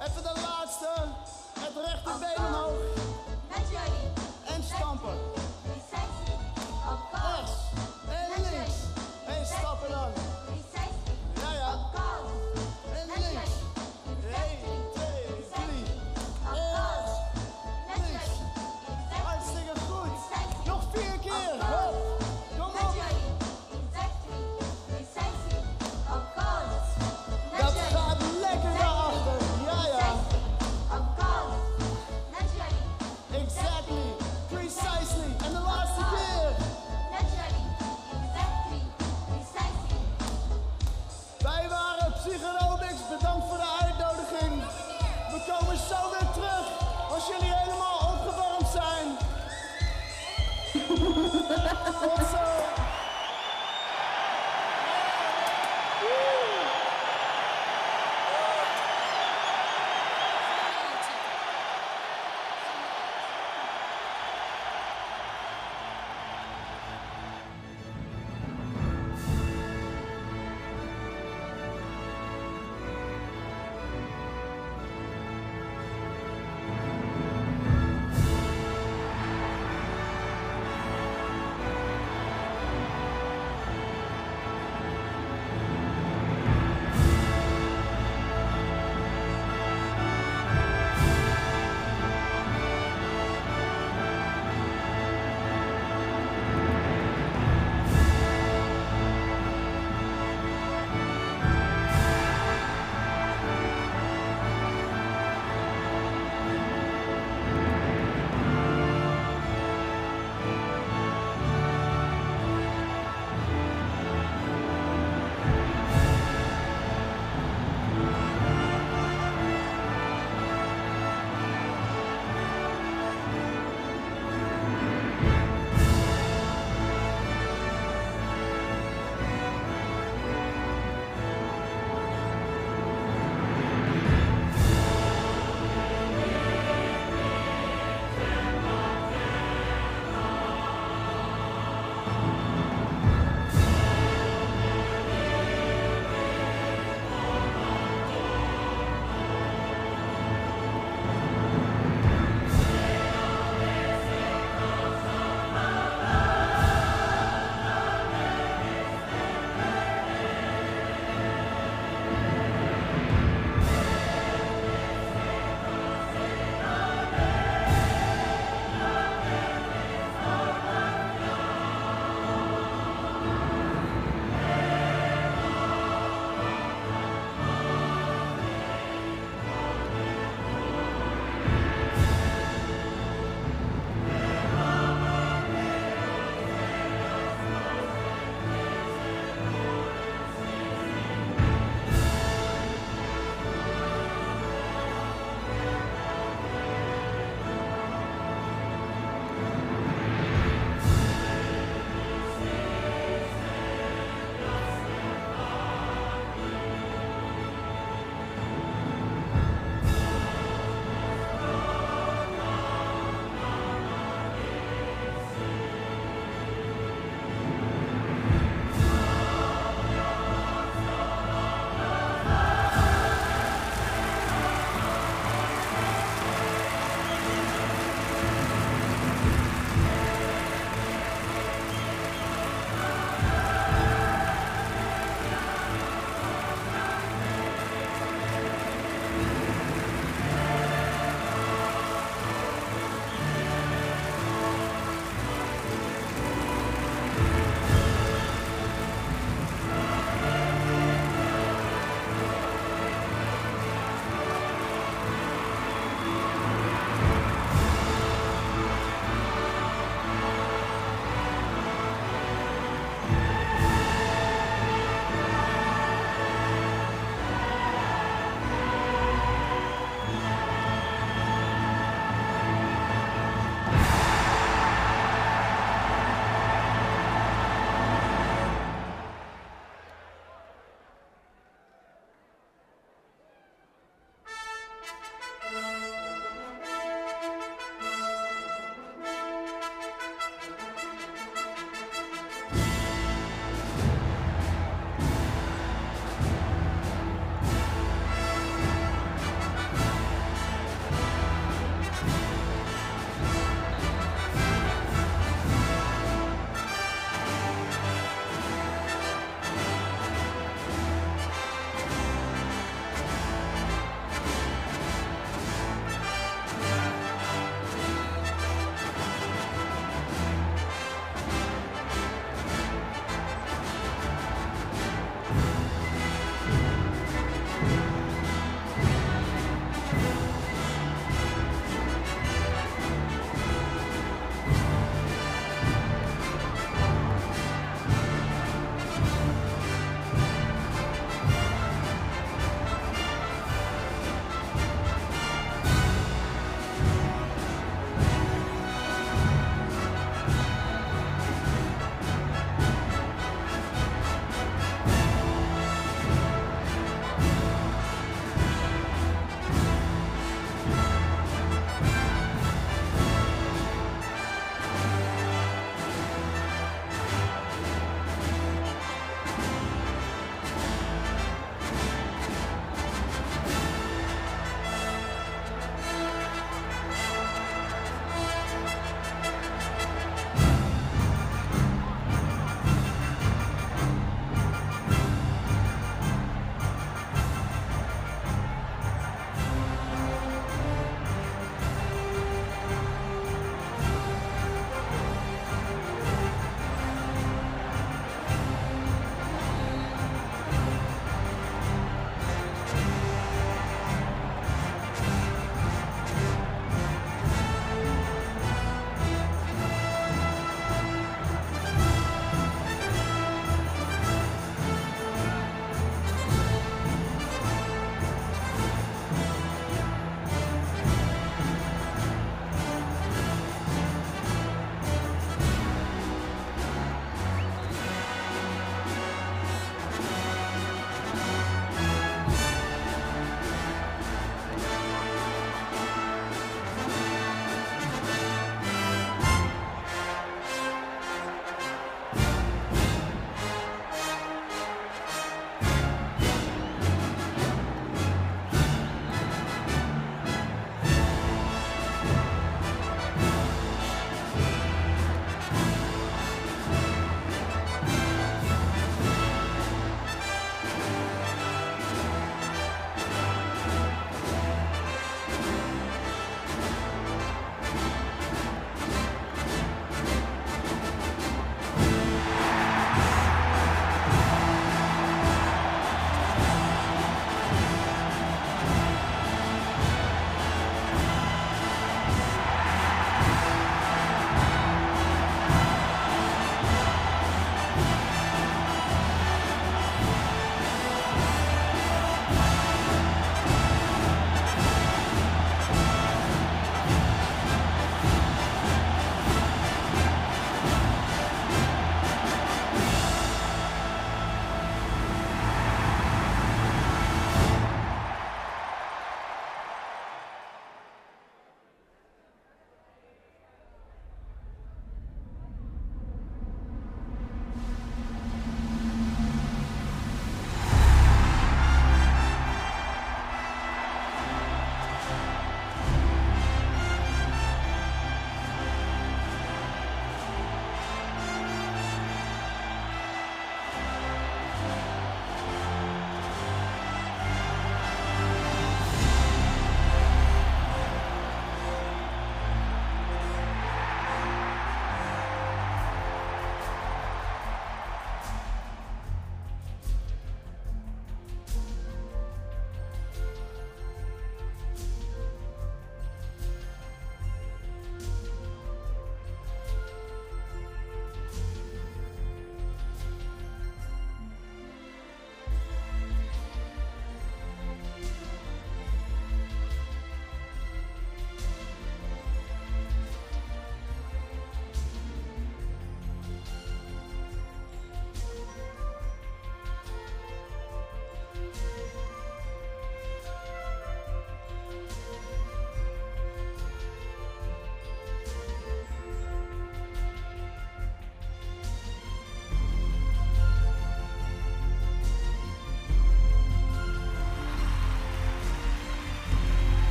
Even de laatste. Het rechterbeen.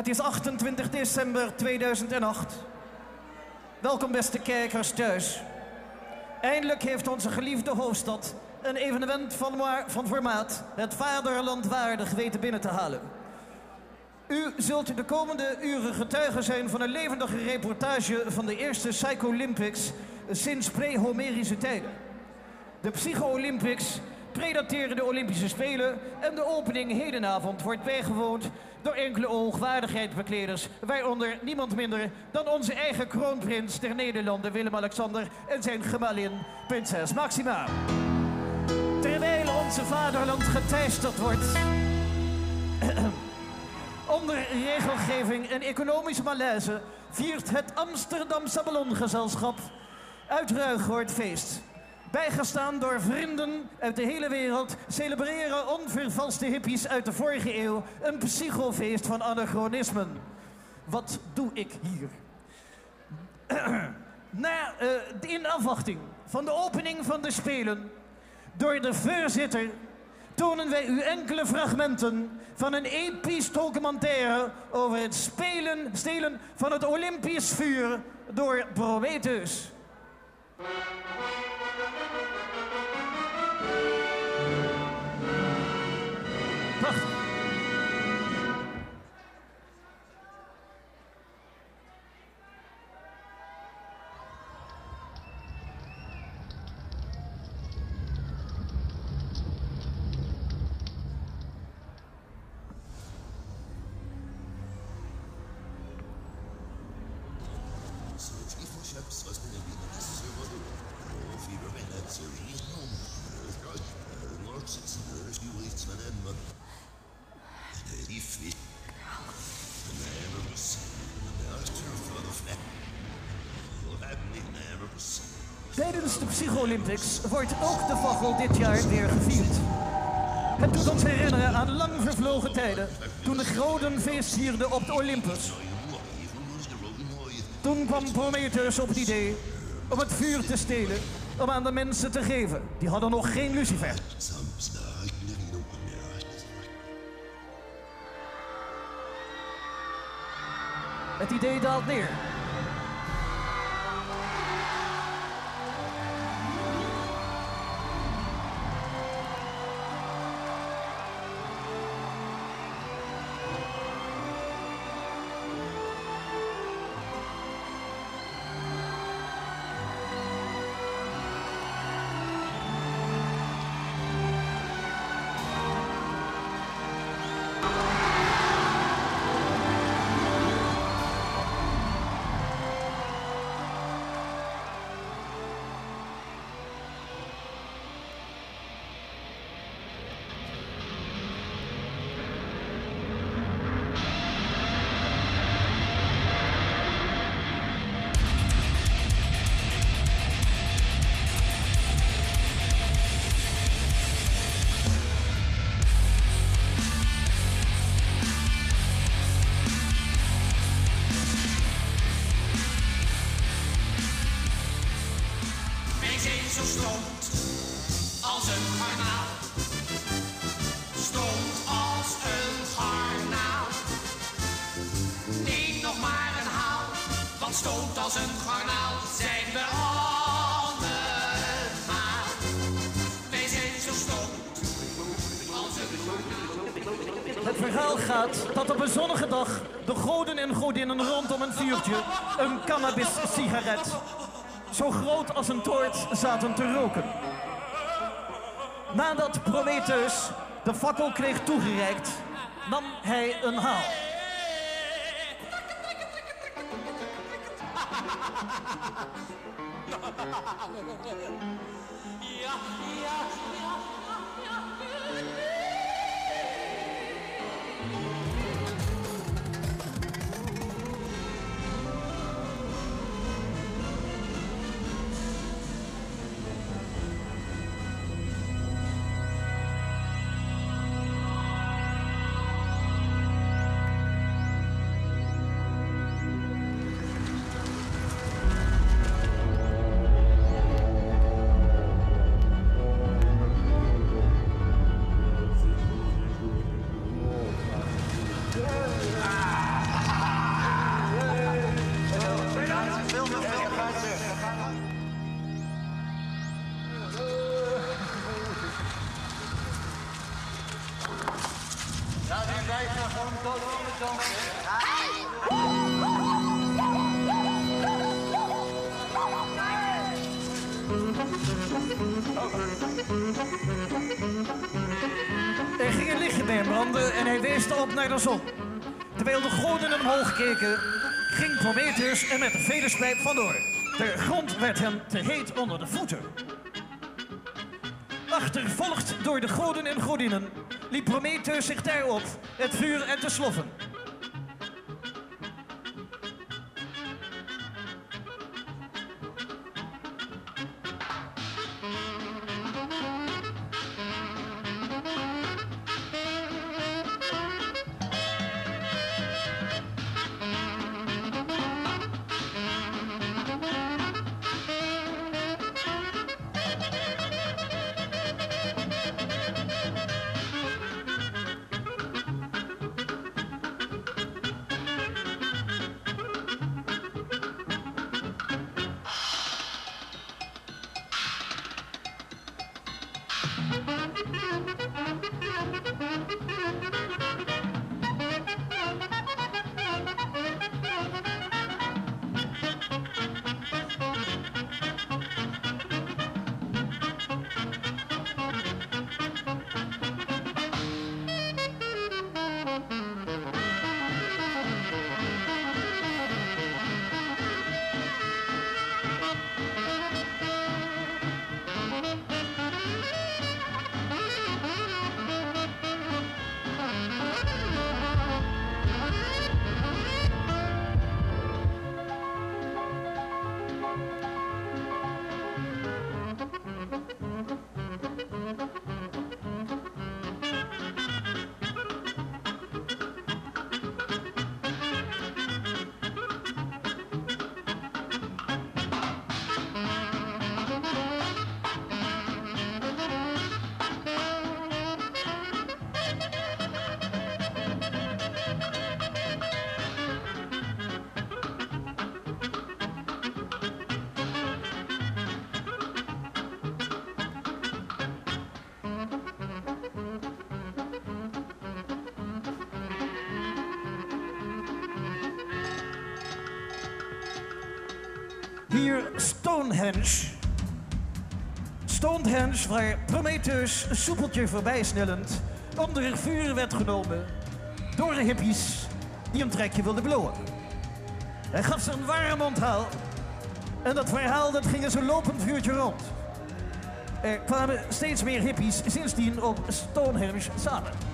Het is 28 december 2008. Welkom beste kijkers thuis. Eindelijk heeft onze geliefde hoofdstad een evenement van, van formaat het vaderland waardig weten binnen te halen. U zult de komende uren getuige zijn van een levendige reportage van de eerste Psycho Olympics sinds pre-Homerische tijden. De Psycho-Olympics predateren de Olympische Spelen en de opening hedenavond wordt bijgewoond door enkele oogwaardigheidsbekleders, waaronder niemand minder dan onze eigen kroonprins der Nederlanden Willem-Alexander en zijn gemalin prinses Maxima. Terwijl onze vaderland geteisterd wordt onder regelgeving en economische malaise viert het Amsterdamse Ballongezelschap uit Ruigoord feest. Bijgestaan door vrienden uit de hele wereld celebreren onvervalste hippies uit de vorige eeuw een psychofeest van anachronismen. Wat doe ik hier? Eh, in afwachting van de opening van de Spelen door de voorzitter tonen wij u enkele fragmenten van een episch documentaire over het spelen, stelen van het Olympisch vuur door Prometheus. Wordt ook de Vachel dit jaar weer gevierd. Het doet ons herinneren aan lang vervlogen tijden, toen de goden feest vierden op de Olympus. Toen kwam Prometheus op het idee om het vuur te stelen, om aan de mensen te geven. Die hadden nog geen lucifer. Het idee daalt neer. Een cannabis-sigaret, zo groot als een toort, zaten te roken. Nadat Prometheus de fakkel kreeg toegereikt, nam hij een haal. Op naar de zon. Terwijl de goden omhoog keken, ging Prometheus er met een vederspijp vandoor. De grond werd hem te heet onder de voeten. Achtervolgd door de goden en godinnen, liep Prometheus zich daarop het vuur en te sloffen. Waar Prometheus soepeltje voorbij snellend onder vuur werd genomen door de hippies die een trekje wilden blowen. Hij gaf ze een warm onthaal en dat verhaal dat ging als lopend vuurtje rond. Er kwamen steeds meer hippies sindsdien op Stonehenge samen.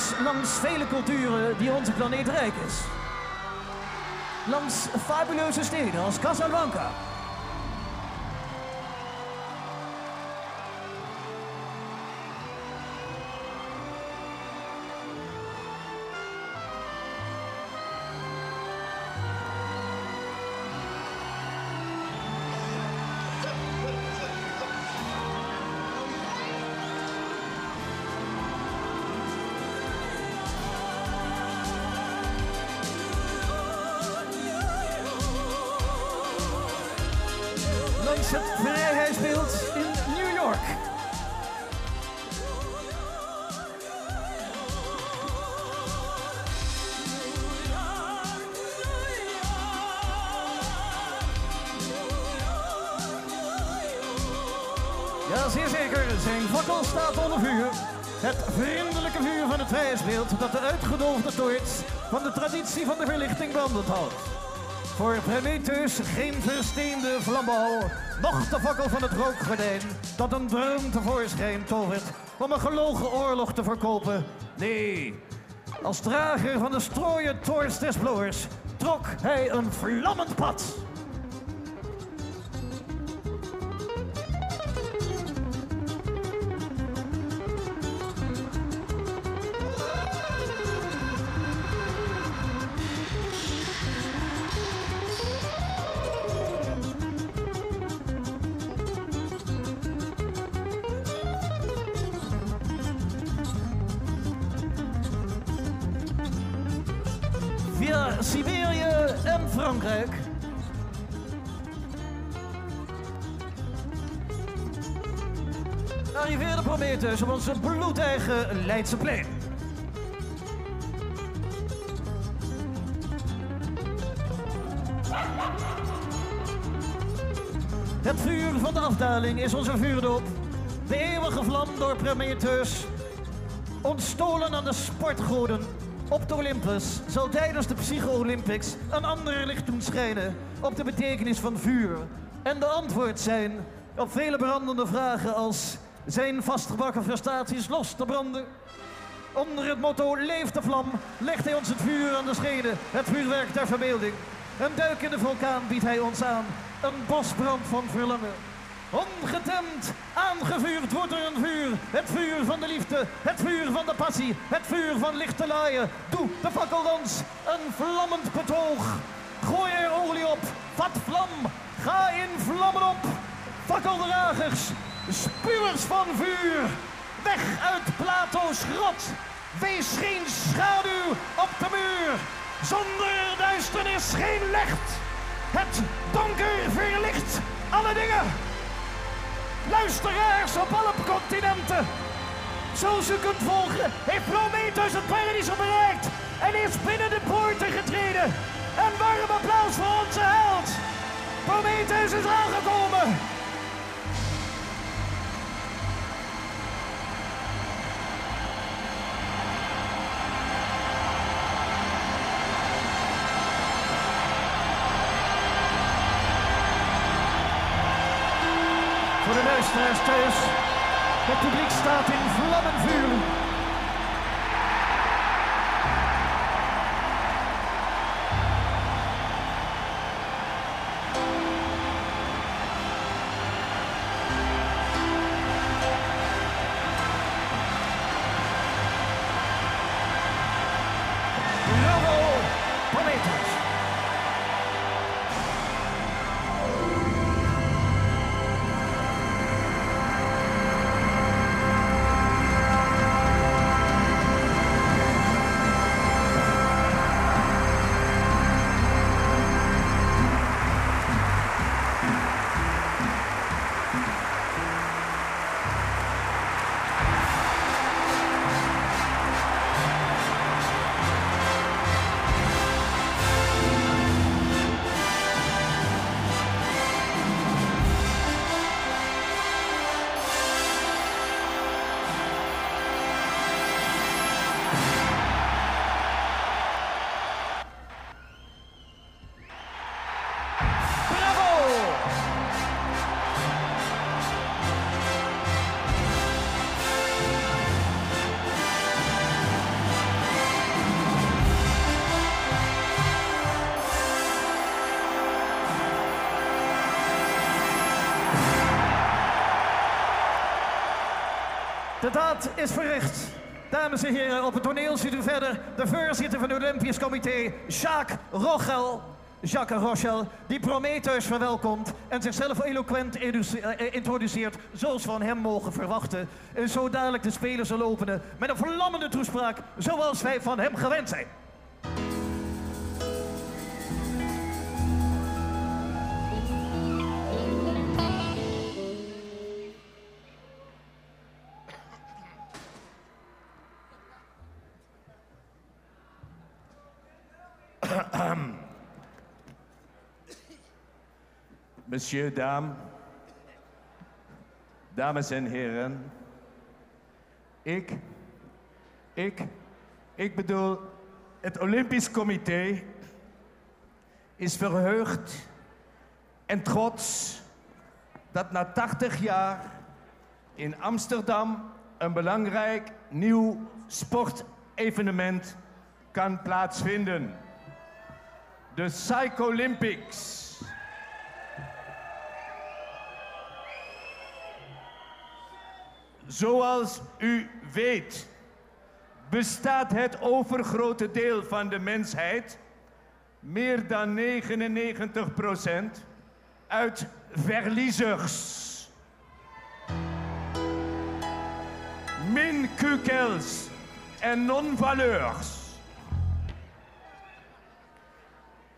Langs vele culturen die onze planeet rijk is. Langs fabuleuze steden als Casablanca. Van de verlichting brandend houdt. Voor Prometheus geen versteende flambal, noch de fakkel van het rookgordijn dat een droom tevoorschijn tovert om een gelogen oorlog te verkopen. Nee, als drager van de strooien toorts des bloers trok hij een vlammend pad. Onze bloedeigen Leidseplein. Het vuur van de afdaling is onze vuurdoop. De eeuwige vlam door Prometheus Ontstolen aan de sportgoden op de Olympus zal tijdens de Psycho-Olympics een ander licht doen schijnen op de betekenis van vuur. En de antwoord zijn op vele brandende vragen als zijn vastgebakken frustraties los te branden. Onder het motto Leef de vlam legt hij ons het vuur aan de schede, het vuurwerk der verbeelding. Een duik in de vulkaan biedt hij ons aan, een bosbrand van verlangen. Ongetemd, aangevuurd wordt er een vuur. Het vuur van de liefde, het vuur van de passie, het vuur van lichte laaien. Doe de fakkeldans, een vlammend betoog. Gooi er olie op, vat vlam, ga in vlammen op. Fakkeldragers, spuwers van vuur. Weg uit Plato's grot. Wees geen schaduw op de muur. Zonder duisternis geen licht. Het donker verlicht alle dingen. Luisteraars op alle continenten. Zoals u kunt volgen, heeft Prometheus het paradijs bereikt en is binnen de poorten getreden. Een warm applaus voor onze held. Prometheus is aangekomen. Het publiek staat in vlammenvuur. Daad is verricht. Dames en heren, op het toneel ziet u verder de voorzitter van het Olympisch Comité, Jacques Rochel. Jacques Rochel, die Prometheus verwelkomt en zichzelf eloquent eh, introduceert zoals van hem mogen verwachten. En zo dadelijk de spelers zal openen met een vlammende toespraak zoals wij van hem gewend zijn. Monsieur, dame, dames en heren. Ik, ik, ik bedoel het Olympisch Comité is verheugd en trots dat na 80 jaar in Amsterdam een belangrijk nieuw sportevenement kan plaatsvinden. De Psycholympics. Zoals u weet bestaat het overgrote deel van de mensheid, meer dan 99 procent, uit verliezers. Minkukels en non-valeurs.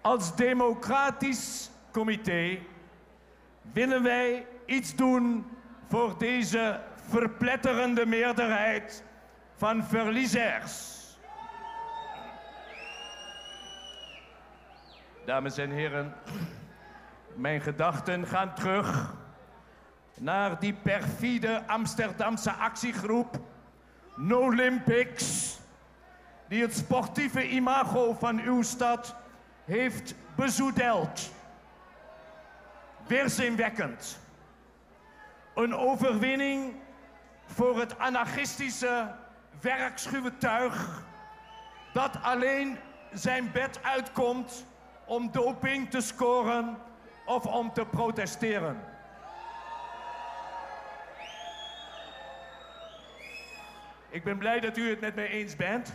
Als democratisch comité willen wij iets doen voor deze verpletterende meerderheid van verliezers. Dames en heren, mijn gedachten gaan terug naar die perfide Amsterdamse actiegroep No Olympics, die het sportieve imago van uw stad heeft bezoedeld. Weerzinwekkend. Een overwinning voor het anarchistische werkschuwe tuig dat alleen zijn bed uitkomt om doping te scoren of om te protesteren. Ik ben blij dat u het met mij eens bent.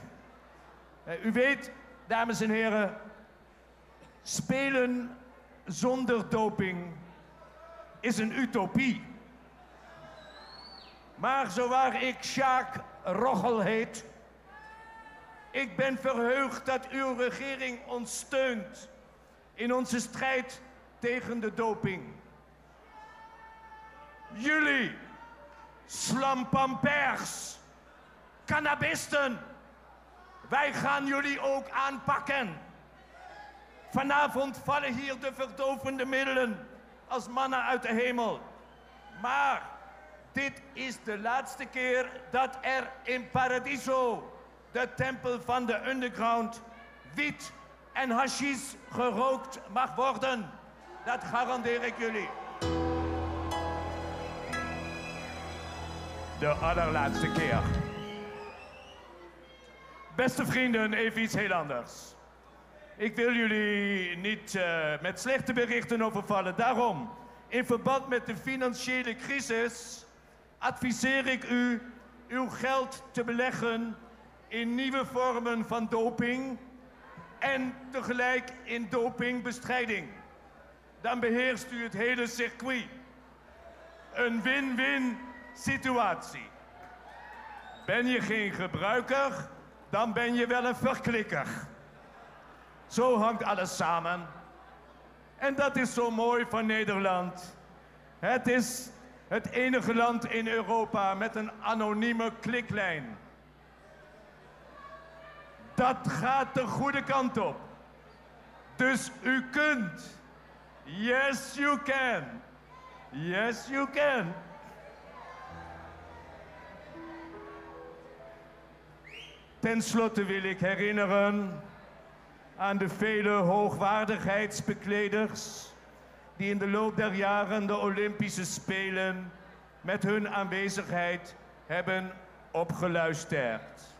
Eh, U weet, dames en heren, spelen zonder doping is een utopie. Maar zowaar ik Sjaak Roggel heet, ik ben verheugd dat uw regering ons steunt in onze strijd tegen de doping. Jullie, slampampers, cannabisten, wij gaan jullie ook aanpakken. Vanavond vallen hier de verdovende middelen als mannen uit de hemel. Maar dit is de laatste keer dat er in Paradiso, de tempel van de underground, wiet en hashish gerookt mag worden. Dat garandeer ik jullie. De allerlaatste keer. Beste vrienden, even iets heel anders. Ik wil jullie niet eh, met slechte berichten overvallen. Daarom, in verband met de financiële crisis, adviseer ik u uw geld te beleggen in nieuwe vormen van doping en tegelijk in dopingbestrijding. Dan beheerst u het hele circuit. Een win-win situatie. Ben je geen gebruiker, dan ben je wel een verklikker. Zo hangt alles samen. En dat is zo mooi van Nederland. Het is het enige land in Europa met een anonieme kliklijn. Dat gaat de goede kant op. Dus u kunt. Yes, you can. Yes, you can. Ten slotte wil ik herinneren aan de vele hoogwaardigheidsbekleders die in de loop der jaren de Olympische Spelen met hun aanwezigheid hebben opgeluisterd.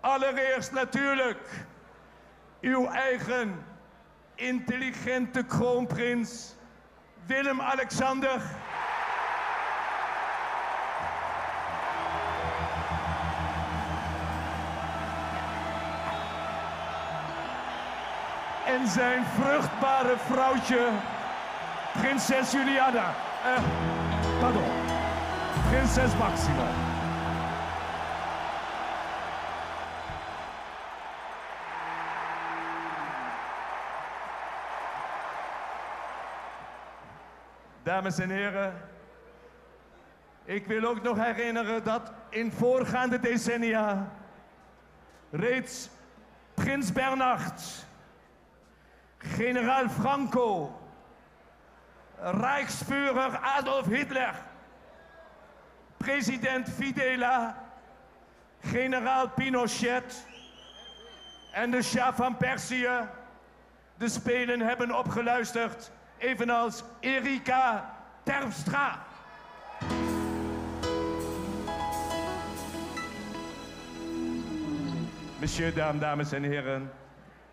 Allereerst natuurlijk uw eigen intelligente kroonprins Willem-Alexander. En zijn vruchtbare vrouwtje, prinses Juliana. Eh, pardon, prinses Maxima. Dames en heren, ik wil ook nog herinneren dat in voorgaande decennia reeds prins Bernhard, generaal Franco, Rijksführer Adolf Hitler, president Fidela, generaal Pinochet. En de Shah van Perzië de Spelen hebben opgeluisterd, evenals Erika Terpstra. Monsieur, dame, dames en heren,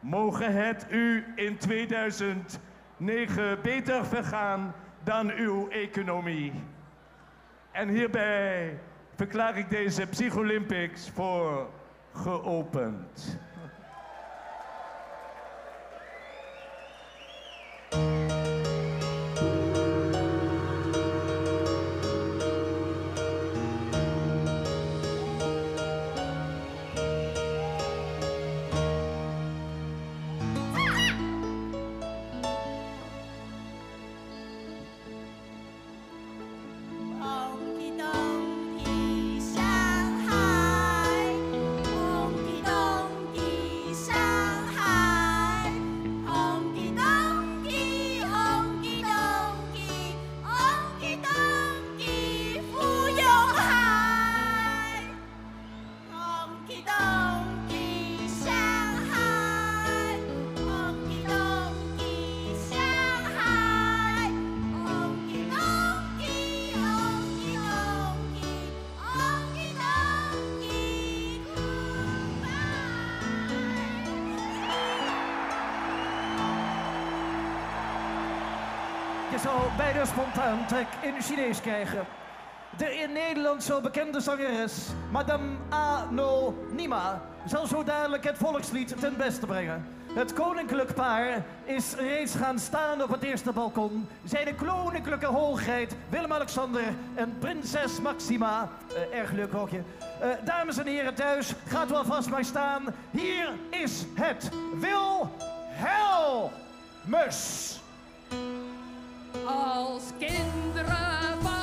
mogen het u in 2009 beter vergaan dan uw economie. En hierbij verklaar ik deze Psycholympics voor geopend. Bijna spontaan trek in Chinees krijgen. De in Nederland zo bekende zangeres, Madame Anonima, zal zo dadelijk het volkslied ten beste brengen. Het koninklijk paar is reeds gaan staan op het eerste balkon. Zijn koninklijke hoogheid Willem-Alexander en prinses Maxima. Eh, erg leuk hokje. Eh, dames en heren thuis, gaat u alvast maar staan. Hier is het Wilhelmus. Als kinderen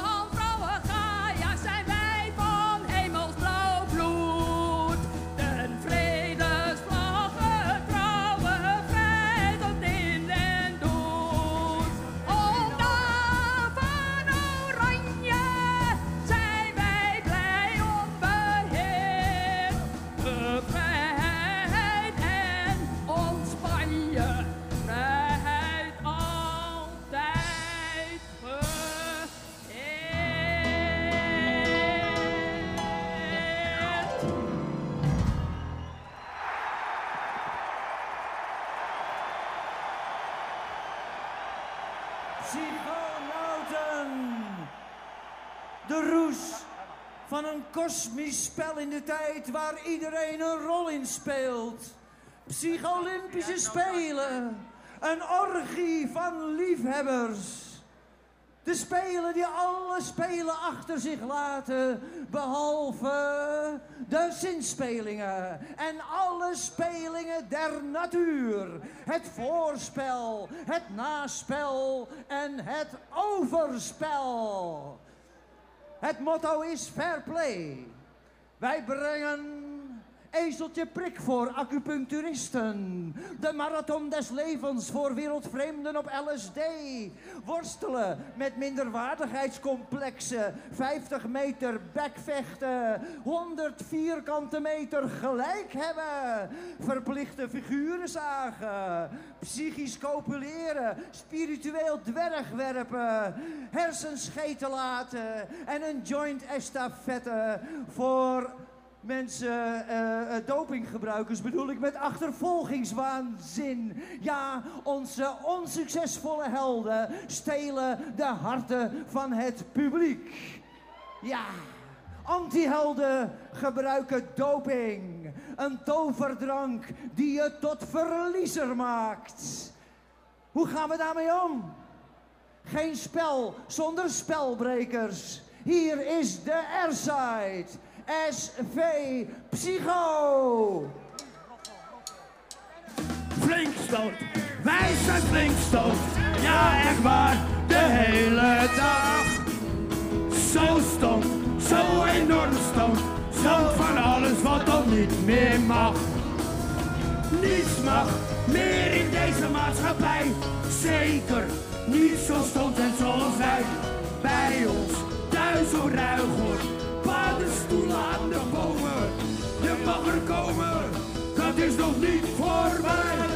kosmisch spel in de tijd waar iedereen een rol in speelt. Psycholympische Spelen. Een orgie van liefhebbers. De spelen die alle spelen achter zich laten, behalve de zinspelingen en alle spelingen der natuur. Het voorspel, het naspel en het overspel. Het motto is fair play. Wij brengen ezeltje prik voor acupuncturisten. De marathon des levens voor wereldvreemden op LSD. Worstelen met minderwaardigheidscomplexen. 50 meter bekvechten. 100 vierkante meter gelijk hebben. Verplichte figuren zagen. Psychisch copuleren. Spiritueel dwergwerpen. Hersenscheten laten. En een joint estafette voor mensen, eh, dopinggebruikers bedoel ik, met achtervolgingswaanzin. Ja, onze onsuccesvolle helden stelen de harten van het publiek. Ja, antihelden gebruiken doping. Een toverdrank die je tot verliezer maakt. Hoe gaan we daarmee om? Geen spel zonder spelbrekers. Hier is de Airside. SV Psycho. Flinkstoot, wij zijn flinkstoot. Ja, echt waar, de hele dag. Zo stom, zo enorm stom. Stom van alles wat dan niet meer mag. Niets mag meer in deze maatschappij. Zeker niet zo stond en zoals wij. Bij ons thuis zo ruig wordt. Paddenstoelen aan de bomen. Je mag er komen, dat is nog niet voorbij.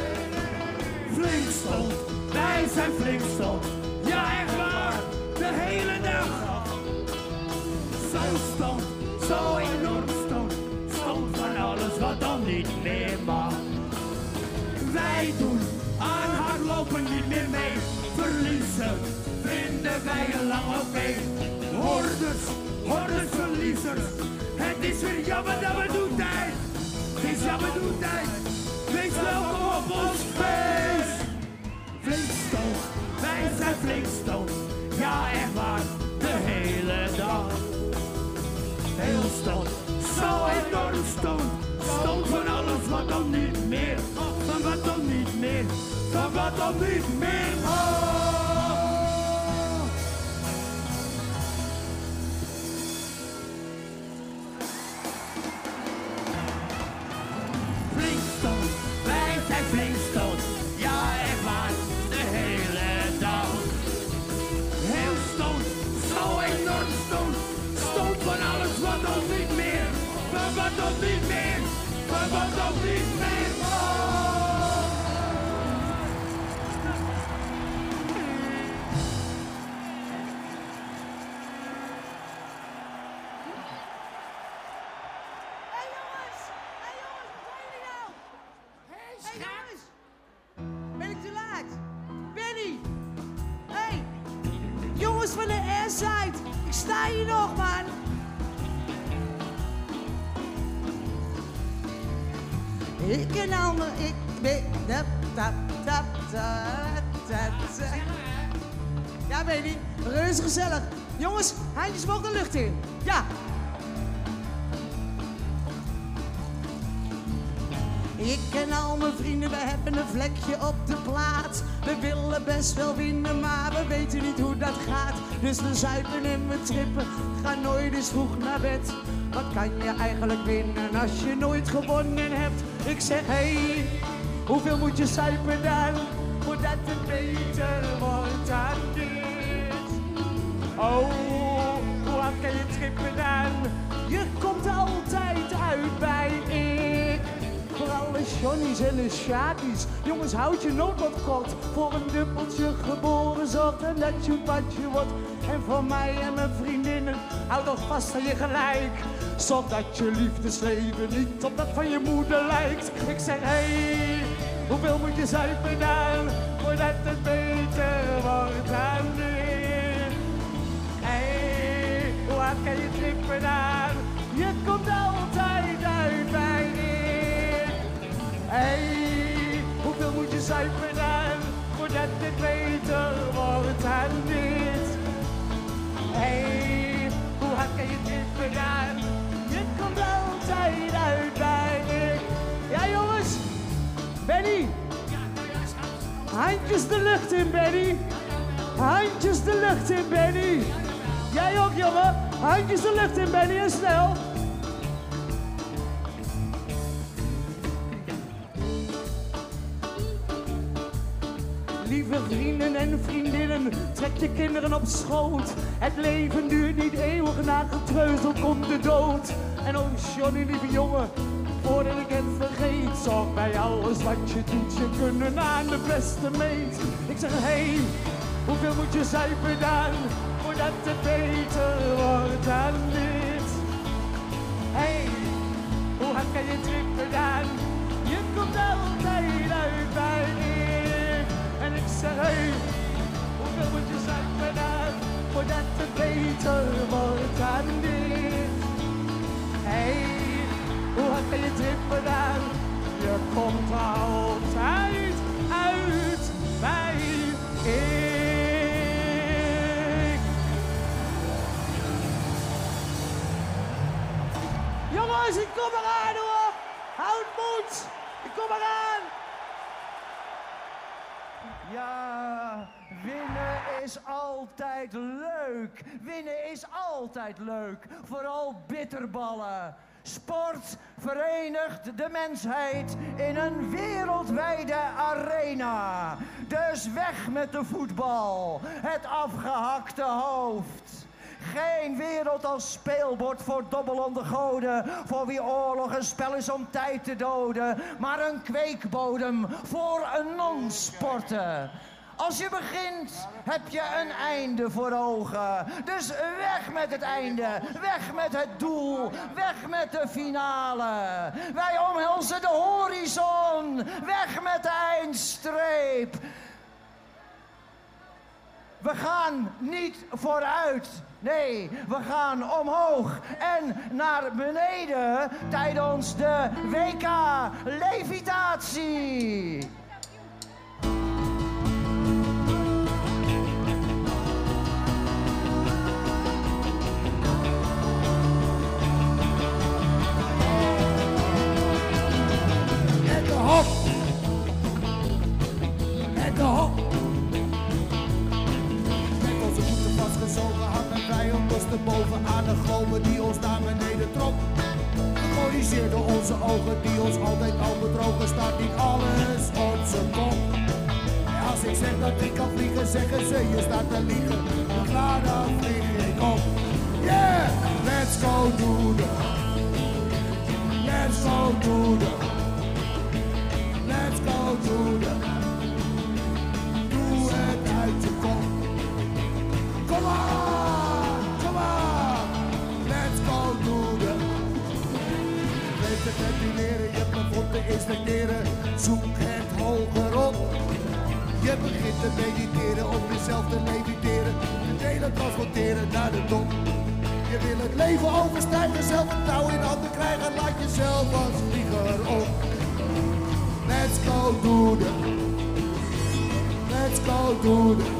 Flink stoned. Wij zijn flink stoned. Ja, echt waar. De hele dag. Zo stoned. Zo enorm stoned. Stoned van alles wat dan niet meer mag. Wij doen aan hardlopen niet meer mee. Verliezen vinden wij al lang oké. Hordes, hordes verliezers. Het is weer jammer dat we doen tijd. Het is jammer doen tijd. Wees welkom op ons feest. Flintstone, wij zijn Flintstone. Ja, echt waar, de hele dag. Heel stoned, zo enorm stoned. Stoned van alles wat dan niet meer. Van wat dan niet meer. Van wat dan niet meer. Oh. Handjes mogen de lucht in. Ja. Ik ken al mijn vrienden, we hebben een vlekje op de plaat. We willen best wel winnen, maar we weten niet hoe dat gaat. Dus we zuipen en we trippen, gaan nooit eens vroeg naar bed. Wat kan je eigenlijk winnen als je nooit gewonnen hebt? Ik zeg, hé, hey, hoeveel moet je zuipen dan, voordat het beter wordt dan dit? Oh, kan je trippen dan? Je komt altijd uit bij ik. Vooral de Johnny's en de Shadi's. Jongens, houd je noodlot kort. Voor een dubbeltje geboren zorgt en dat je wat je wordt. En voor mij en mijn vriendinnen, houd toch vast aan je gelijk. Zorg dat je liefdesleven niet op dat van je moeder lijkt. Ik zeg, hé, hey, hoeveel moet je zuipen dan? Voordat het beter Hard kan je trippen aan? Je komt altijd uit bij ik. Hey, hoeveel moet je zuipen aan? Voordat het beter wordt dan dit. Hey, hoe hard kan je trippen aan? Je komt altijd uit bij ik. Ja jongens, Benny. Handjes de lucht in, Benny. Handjes de lucht in, Benny. Jij ook, jongen. Handjes de lucht in, Benny, en snel. Lieve vrienden en vriendinnen, trek je kinderen op schoot. Het leven duurt niet eeuwig, na getreuzel komt de dood. En oh Johnny, lieve jongen, voordat ik het vergeet, zorg bij alles wat je doet, je kunnen aan de beste meet. Ik zeg, hé, hey, hoeveel moet je zuipen dan, voordat het beter wordt dan dit? Hey, hoe hard kan je trippen dan? Je komt altijd uit bij ik. En ik zeg, hey, hoeveel moet je zuipen dan? Voordat het beter wordt dan dit. Hey, hoe hard kan je trippen dan? Je komt altijd uit bij ik. Jongens, ik kom eraan hoor! Houd moed! Ik kom eraan! Ja, winnen is altijd leuk. Winnen is altijd leuk. Vooral bitterballen. Sport verenigt de mensheid in een wereldwijde arena. Dus weg met de voetbal, het afgehakte hoofd. Geen wereld als speelbord voor dobbelende goden. Voor wie oorlog een spel is om tijd te doden. Maar een kweekbodem voor een non-sporten. Als je begint, heb je een einde voor ogen. Dus weg met het einde, weg met het doel, weg met de finale. Wij omhelzen de horizon, weg met de eindstreep. We gaan niet vooruit. Nee, we gaan omhoog en naar beneden tijdens de WK staat te liegen. Klaar dan vlieg ik op. Yeah, let's go do the. Let's go do the. Let's go do the. Doe het uit je kop. Come on, come on. Let's go do the. Weet te ventileren, je plafond te inspecteren. Zoek het hoger op. Je begint te mediteren om jezelf te leviteren. De delen transporteren naar de top. Je wil het leven overstijgen, touw in handen krijgen. Laat jezelf als vlieger op. Let's go do the. Let's go do the.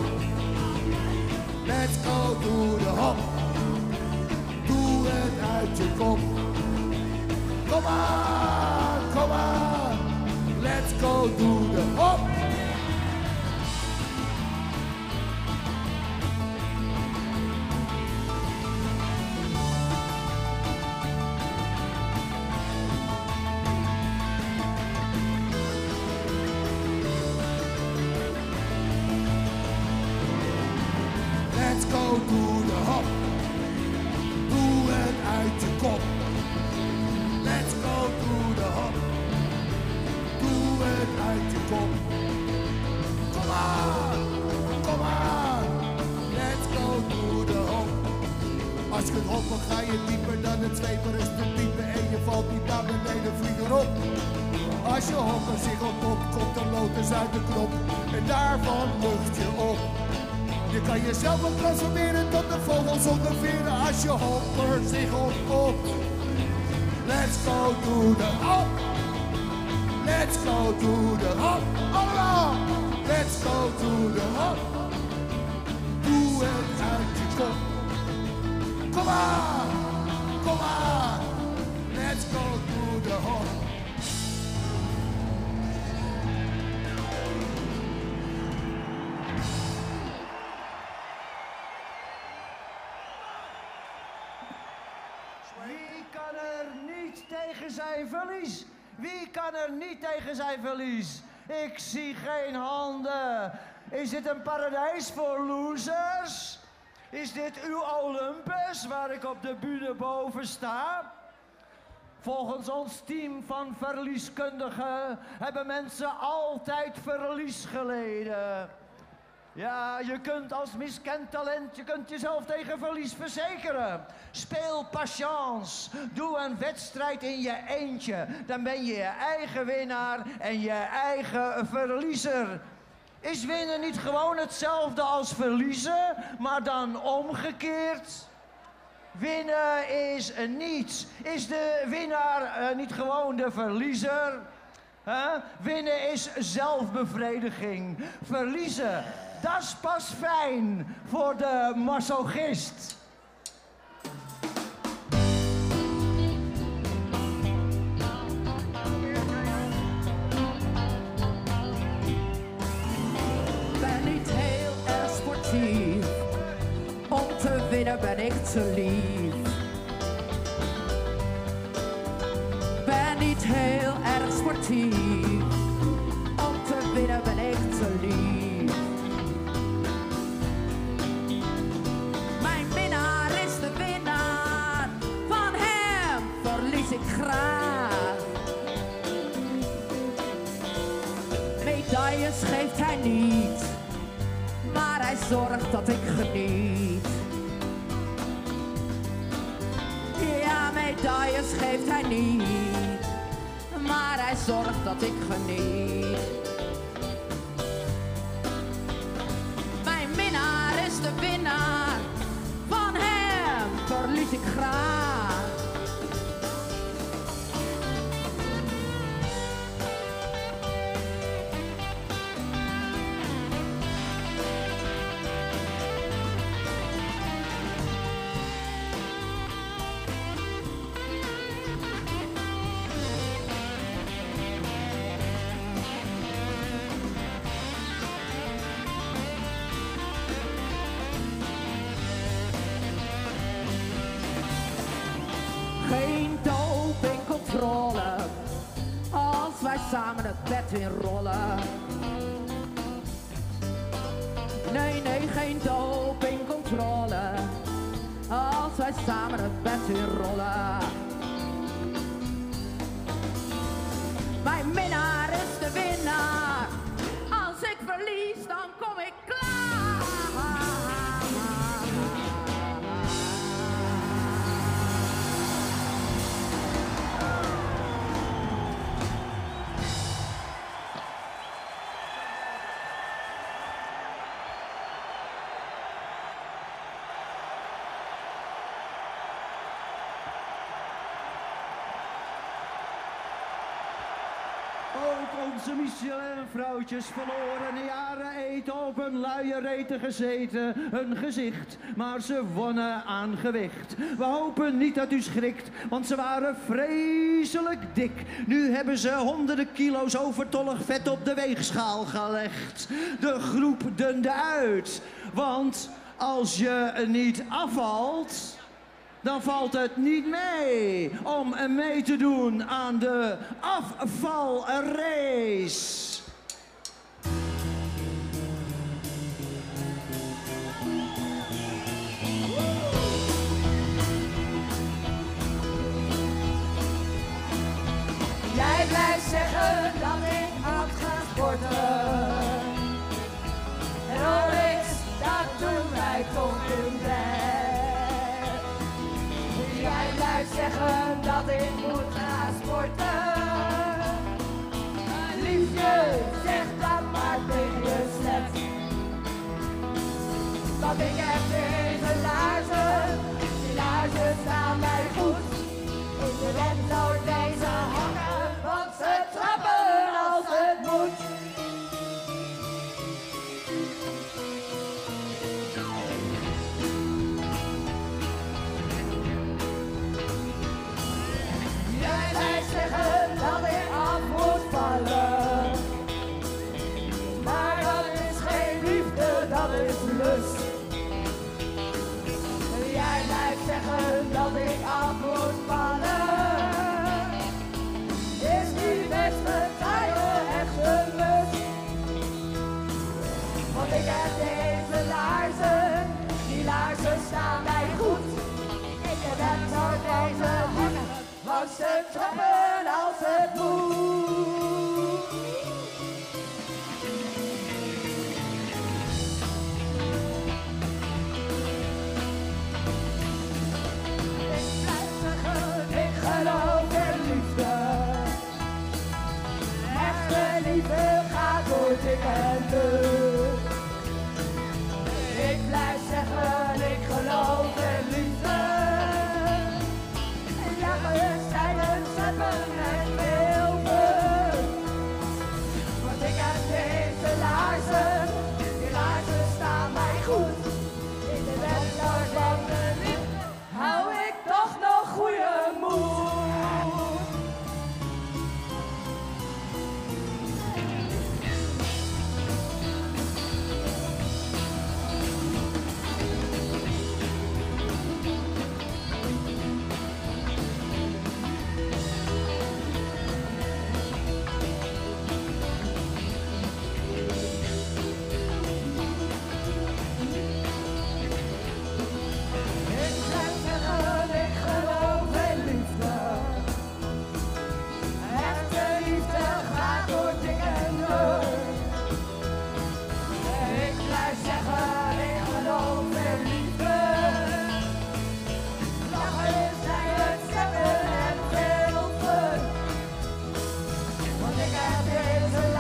Let's go do the hop. Doe het uit je kop. Come on, come on. Let's go do the hop. Let's go do the hop. Doe het uit je kop. Kom aan. Kom aan. Let's go do the hop. Wie kan er niet tegen zijn verlies? Wie kan er niet tegen zijn verlies? Ik zie geen handen. Is dit een paradijs voor losers? Is dit uw Olympus waar ik op de bühne boven sta? Volgens ons team van verlieskundigen hebben mensen altijd verlies geleden. Ja, je kunt als miskend talent, je kunt jezelf tegen verlies verzekeren. Speel patience. Doe een wedstrijd in je eentje. Dan ben je je eigen winnaar en je eigen verliezer. Is winnen niet gewoon hetzelfde als verliezen, maar dan omgekeerd? Winnen is niets. Is de winnaar eh, niet gewoon de verliezer? Winnen is zelfbevrediging. Verliezen, dat is pas fijn voor de masochist. ben ik te lief. Ben niet heel erg sportief, om te winnen ben ik te lief. Mijn winnaar is de winnaar, van hem verlies ik graag. Medailles geeft hij niet, maar hij zorgt dat ik geniet. Medailles geeft hij niet, maar hij zorgt dat ik geniet. Mijn minnaar is de winnaar, van hem verlies ik graag. Ook onze Michelin-vrouwtjes verloren jaren eten op een luie reten gezeten. Een gezicht, maar ze wonnen aan gewicht. We hopen niet dat u schrikt, want ze waren vreselijk dik. Nu hebben ze honderden kilo's overtollig vet op de weegschaal gelegd. De groep dunde uit, want als je niet afvalt dan valt het niet mee om mee te doen aan de afvalrace. Jij blijft zeggen dat ik gaan sporten. En al is, dat doen wij toch zeggen dat ik moet gaan sporten. Liefje, zeg dat maar tegen je slecht. Want ik heb deze laarzen, ze trappen als het moet. Gaat sing our praise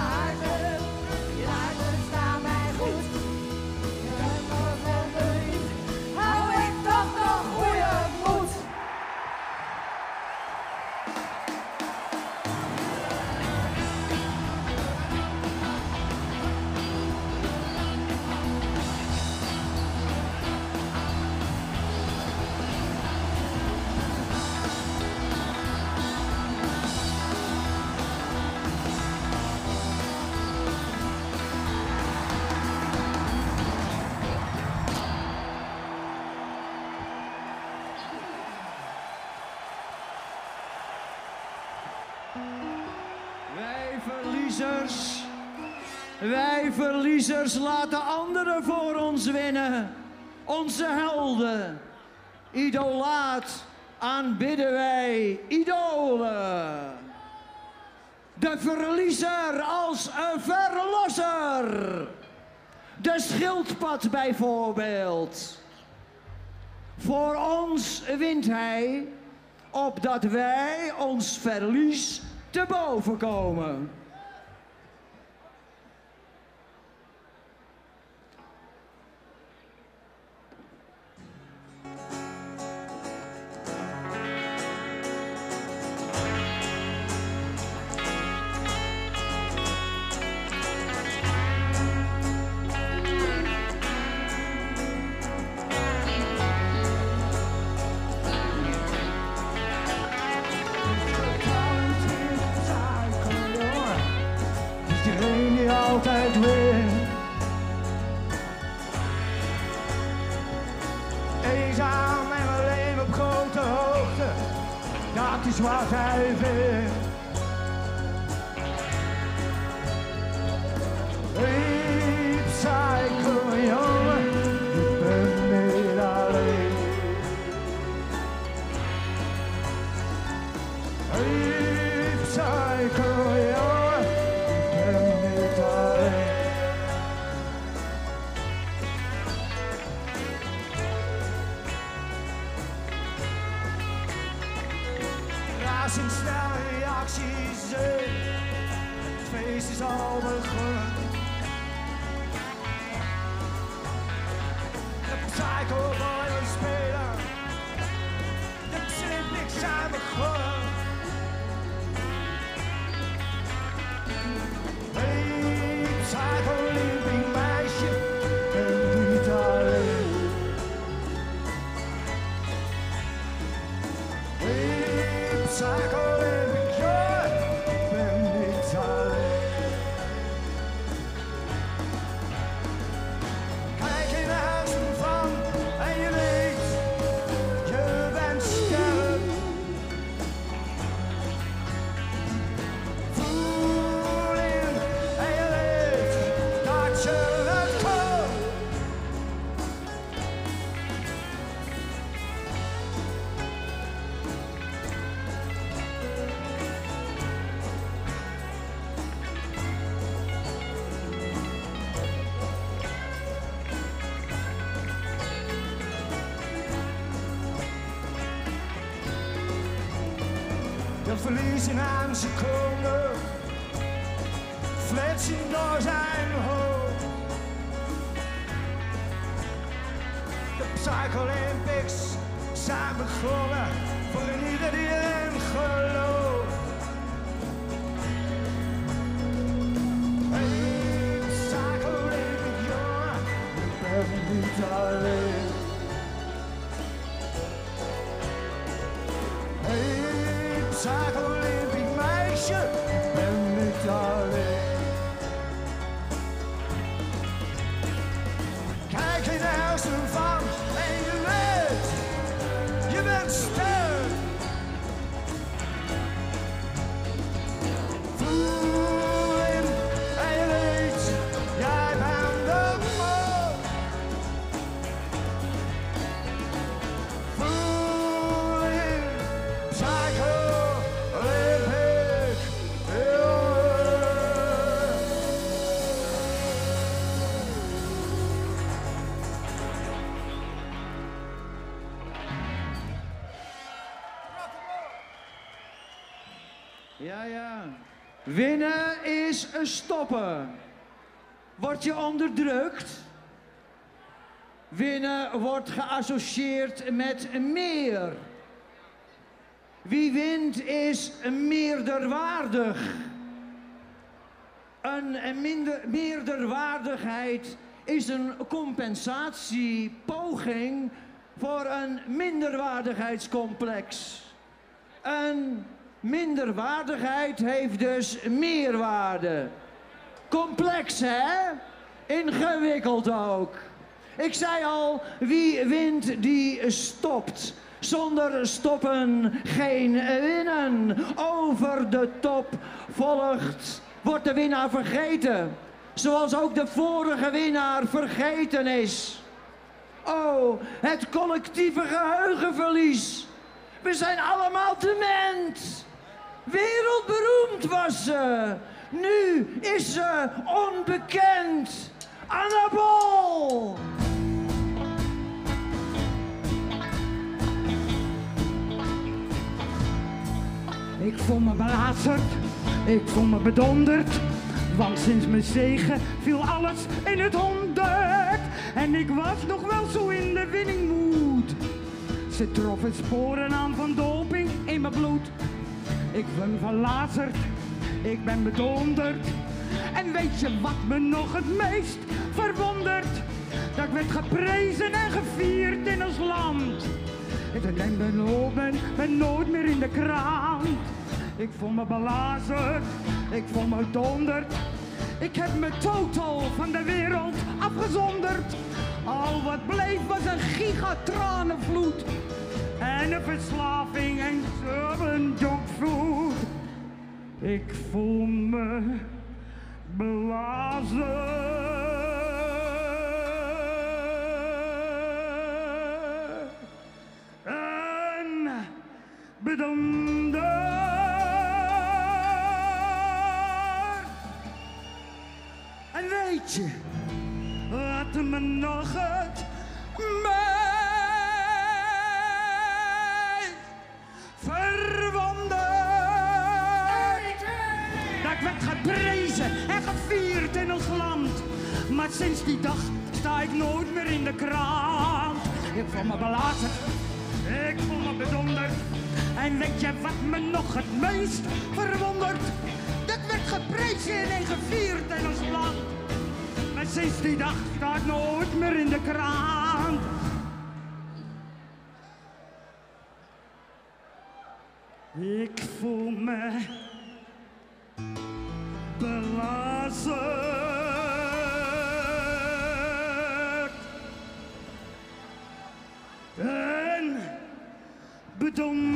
verliezers laten anderen voor ons winnen. Onze helden, idolaat, aanbidden wij idolen. De verliezer als een verlosser. De schildpad bijvoorbeeld. Voor ons wint hij, opdat wij ons verlies te boven komen. Dat verlies in een seconde, flitsing door zijn hoofd. De Psycho Olympics zijn begonnen voor een ieder die erin gelooft. Hey, Psycho Olympic jongen, ik ben niet alleen. Winnen is stoppen. Word je onderdrukt? Winnen wordt geassocieerd met meer. Wie wint is meerderwaardig. Een minder, meerderwaardigheid is een compensatiepoging voor een minderwaardigheidscomplex. Een minderwaardigheid heeft dus meerwaarde. Complex, hè? Ingewikkeld ook. Ik zei al, wie wint, die stopt. Zonder stoppen geen winnen. Over de top volgt, wordt de winnaar vergeten. Zoals ook de vorige winnaar vergeten is. Oh, het collectieve geheugenverlies. We zijn allemaal dement. Wereldberoemd was ze. Nu is ze onbekend. Anna Bol. Ik voel me belazerd, ik voel me bedonderd. Want sinds mijn zegen viel alles in het honderd. En ik was nog wel zo in de winningmoed. Ze troffen sporen aan van doping in mijn bloed. Ik ben verlazerd, ik ben bedonderd. En weet je wat me nog het meest verwondert? Dat ik werd geprezen en gevierd in ons land. Ik ben, ben, ben nooit meer in de krant. Ik voel me belazerd, ik voel me donderd. Ik heb me totaal van de wereld afgezonderd. Al wat bleef was een gigatranenvloed. En een verslaving en een junkfood. Ik voel me blazen. En bedonderd. En weet je, wat me nog het Maar sinds die dag sta ik nooit meer in de krant. Ik voel me belazerd, ik voel me bedonderd. En weet je wat me nog het meest verwondert? Dat werd geprezen en gevierd in ons land. Maar sinds die dag sta ik nooit meer in de krant. Ik voel me bedonderd.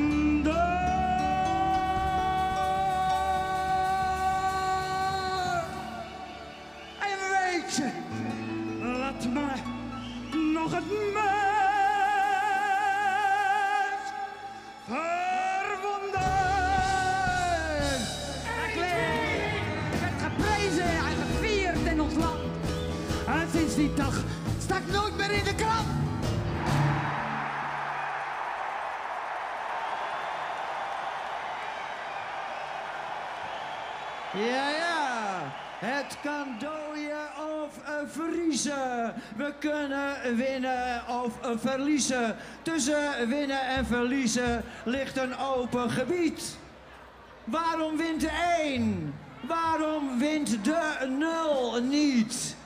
Eh, verliezen. Tussen winnen en verliezen ligt een open gebied. Waarom wint de 1? Waarom wint de 0 niet?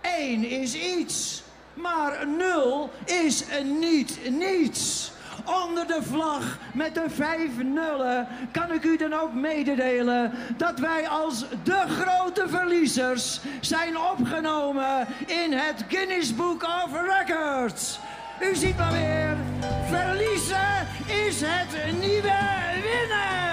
1 is iets, maar 0 is niet niets. Onder de vlag met de vijf nullen kan ik u dan ook mededelen dat wij als de grote verliezers zijn opgenomen in het Guinness Book of Records. U ziet maar weer, verliezen is het nieuwe winnen.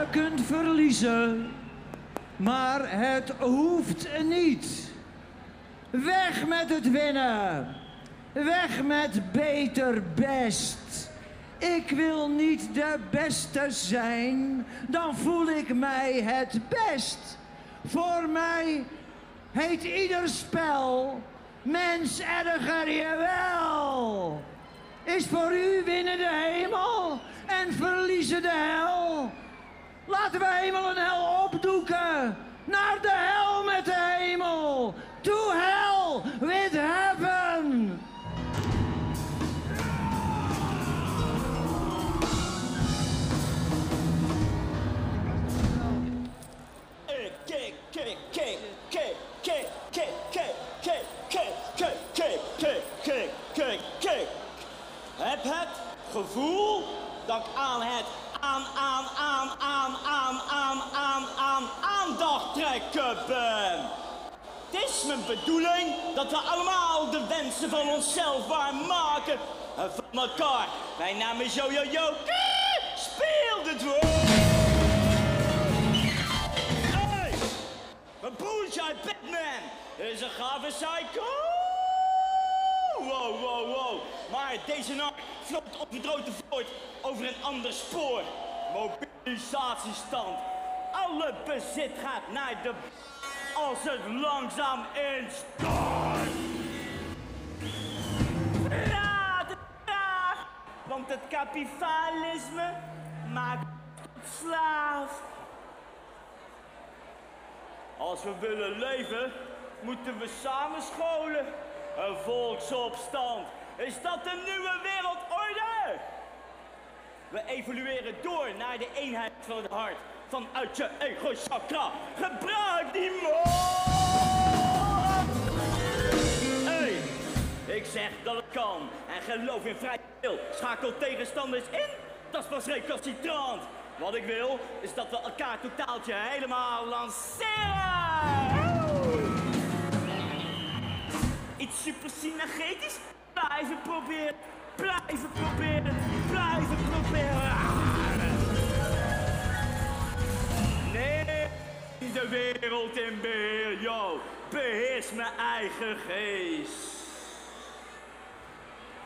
Je kunt verliezen, maar het hoeft niet. Weg met het winnen, weg met beter best. Ik wil niet de beste zijn, dan voel ik mij het best. Voor mij heet ieder spel mens erger je bedoeling dat we allemaal de wensen van onszelf waarmaken en van elkaar. Mijn naam is Yo. Speel drum! Hey! Mijn broertje Batman is een gave psycho. Wow, wow, wow. Maar deze nacht vloot op het rode voort over een ander spoor. Mobilisatiestand. Alle bezit gaat naar de... Als het langzaam instort. Praat, praat. Want het kapitalisme maakt tot slaaf. Als we willen leven, moeten we samen scholen. Een volksopstand. Is dat de nieuwe wereldorde? We evolueren door naar de eenheid van het hart. Vanuit je ego-chakra. Gebruik die macht! Hey, ik zeg dat het kan. En geloof in vrij wil. Schakel tegenstanders in. Dat pas recalcitrant. Wat ik wil, is dat we elkaar totaaltje helemaal lanceren. Iets super synergetisch. Blijven proberen. Blijven proberen. De wereld in beheer, yo. Beheers mijn eigen geest.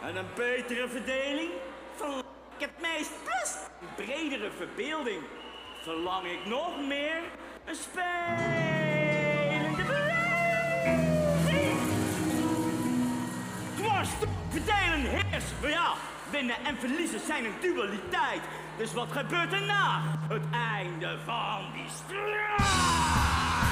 En een betere verdeling verlang ik het meest plus. Een bredere verbeelding verlang ik nog meer. Een spelende beleving. Dwars, verdelen, heers. Ja, winnen en verliezen zijn een dualiteit. Dus wat gebeurt er na het einde van die strijd?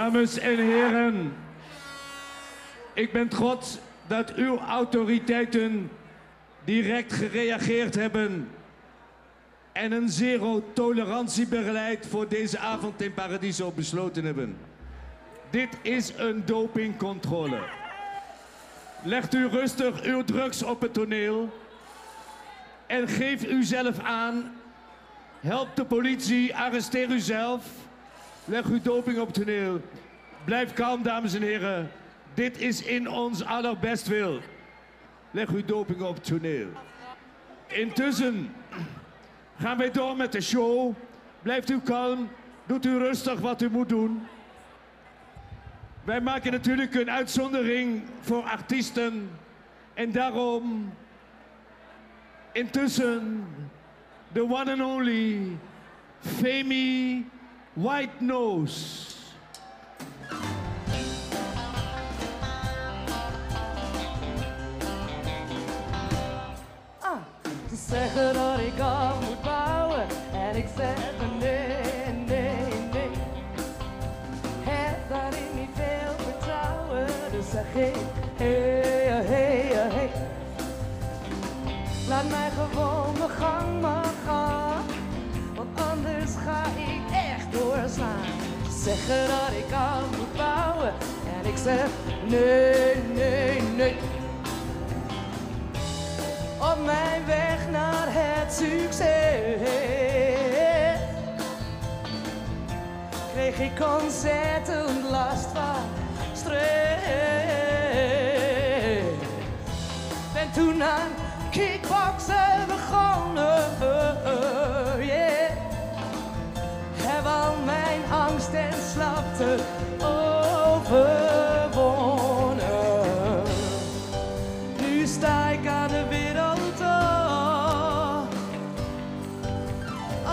Dames, en heren. Ik ben trots dat uw autoriteiten direct gereageerd hebben en een zero-tolerantiebeleid voor deze avond in Paradiso besloten hebben. Dit is een dopingcontrole. Legt u rustig uw drugs op het toneel en geef u zelf aan. Help de politie, arresteer u zelf. Leg uw doping op toneel. Blijf kalm, dames en heren. Dit is in ons allerbestwil. Leg uw doping op toneel. Intussen gaan wij door met de show. Blijft u kalm. Doet u rustig wat u moet doen. Wij maken natuurlijk een uitzondering voor artiesten. En daarom intussen de one and only Femi White Nose. Ah, ze zeggen dat ik af moet bouwen en ik zeg nee, nee, nee. Heb daarin niet veel vertrouwen, dus zeg ik hey, hey, hey. Laat mij gewoon mijn gang maar gaan, want anders ga ik echt doorslaan. Ze zeggen dat ik af moet bouwen en ik zeg nee, nee, nee. Op mijn weg naar het succes kreeg ik ontzettend last van stress. Ben toen aan kickboksen begonnen, slapte overwonnen. Nu sta ik aan de wereldtop.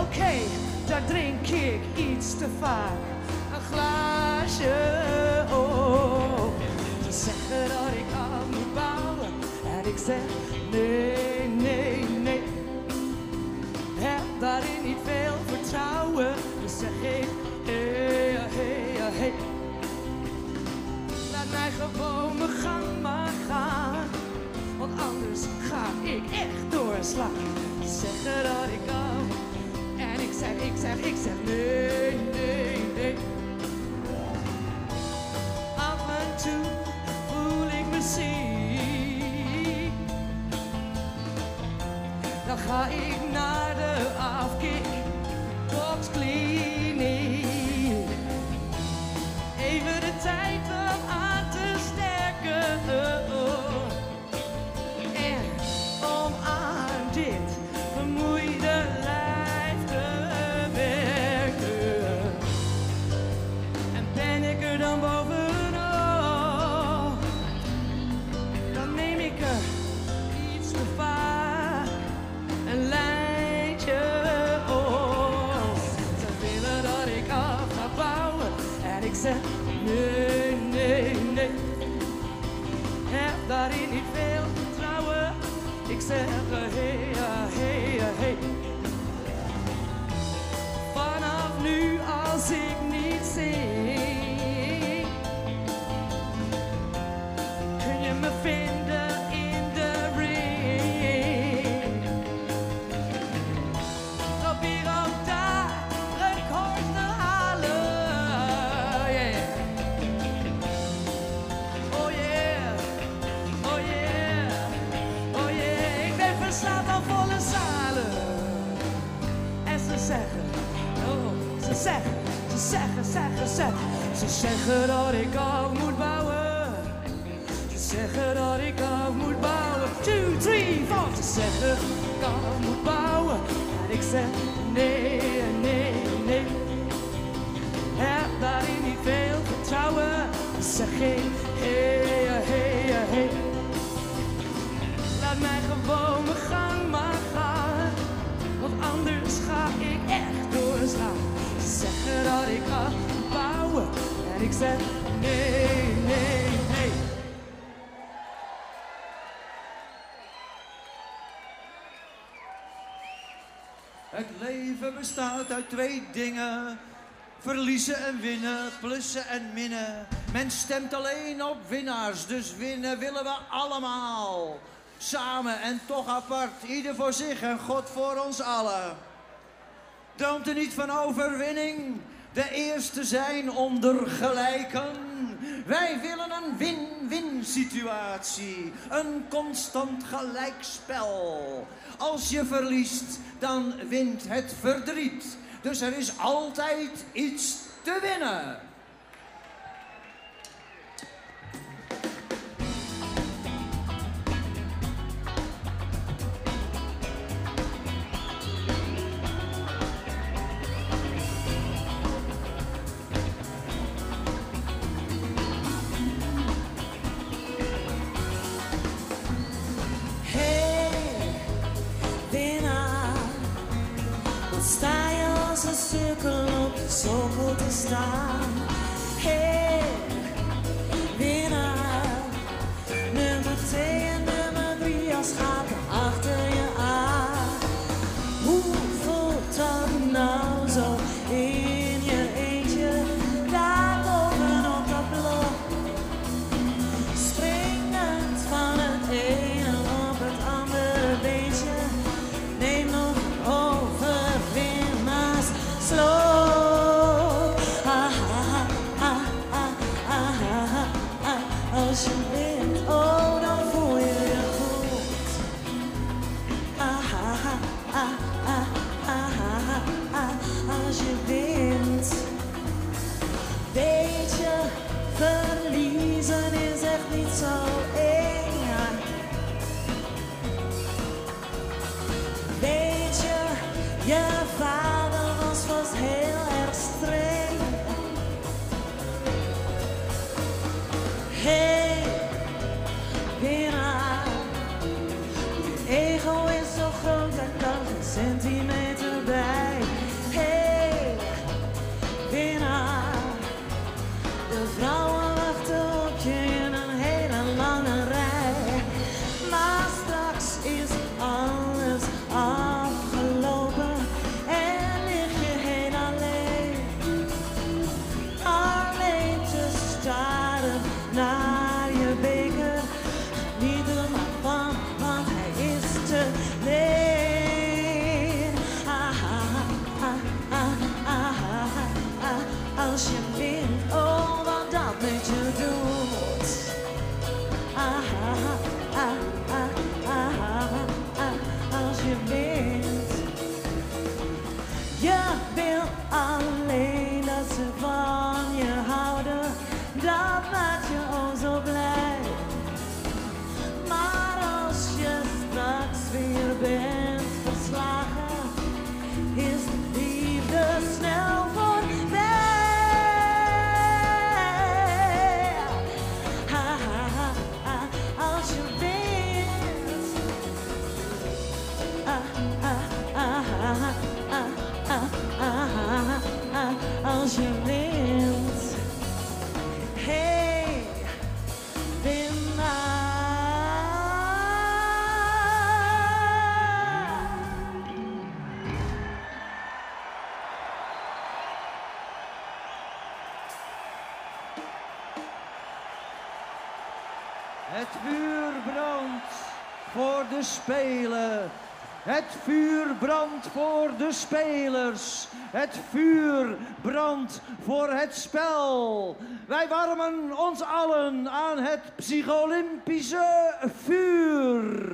Oké, daar drink ik iets te vaak een glaasje Ze zeggen dat ik af. En ik zeg, ik zeg, ik zeg nee, nee, nee. Af en toe voel ik me ziek. Dan ga ik naar de afkick boxkliniek. Even de tijd nu Ze zeggen dat ik af moet bouwen. Ze zeggen dat ik af moet bouwen. Two, three, four. Ze zeggen dat ik af moet bouwen. En ik zeg nee, nee, nee. Heb daarin niet veel vertrouwen. Zeg ik hey, hey, hey. Laat mij gewoon mijn gang maar gaan. Want anders ga ik echt doorslaan. Ze zeggen dat ik bouwen. Ik zeg nee, nee, nee. Het leven bestaat uit twee dingen. Verliezen en winnen, plussen en minnen. Men stemt alleen op winnaars, dus winnen willen we allemaal. Samen en toch apart, ieder voor zich en God voor ons allen. Droomt er niet van overwinning? de eerste zijn ondergelijken. Wij willen een win-win situatie, een constant gelijkspel. Als je verliest, dan wint het verdriet. Dus er is altijd iets te winnen. Spelen. Het vuur brandt voor de spelers. Het vuur brandt voor het spel. Wij warmen ons allen aan het psycholympische vuur.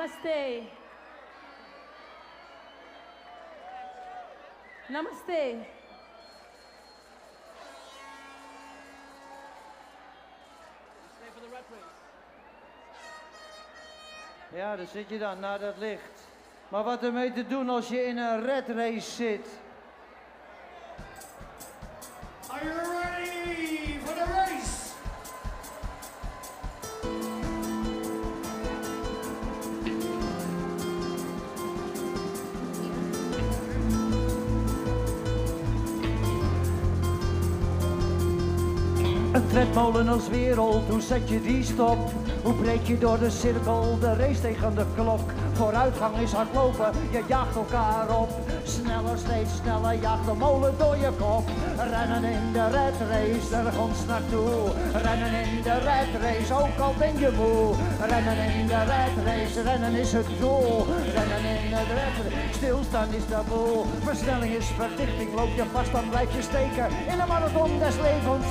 Namaste. Namaste. Ja, daar zit je dan, naar dat licht. Maar wat ermee te doen als je in een red race zit? Wereld, hoe zet je die stop? Hoe breek je door de cirkel, de race tegen de klok? Vooruitgang is hardlopen, je jaagt elkaar op. Sneller, steeds sneller, jaagt de molen door je kop. Rennen in de red race, nergens naartoe. Rennen in de red race, ook al ben je moe. Rennen in de red race, rennen is het doel. Rennen in de red race, stilstaan is taboe. Versnelling is verdichting, loop je vast dan blijf je steken. In de marathon des levens,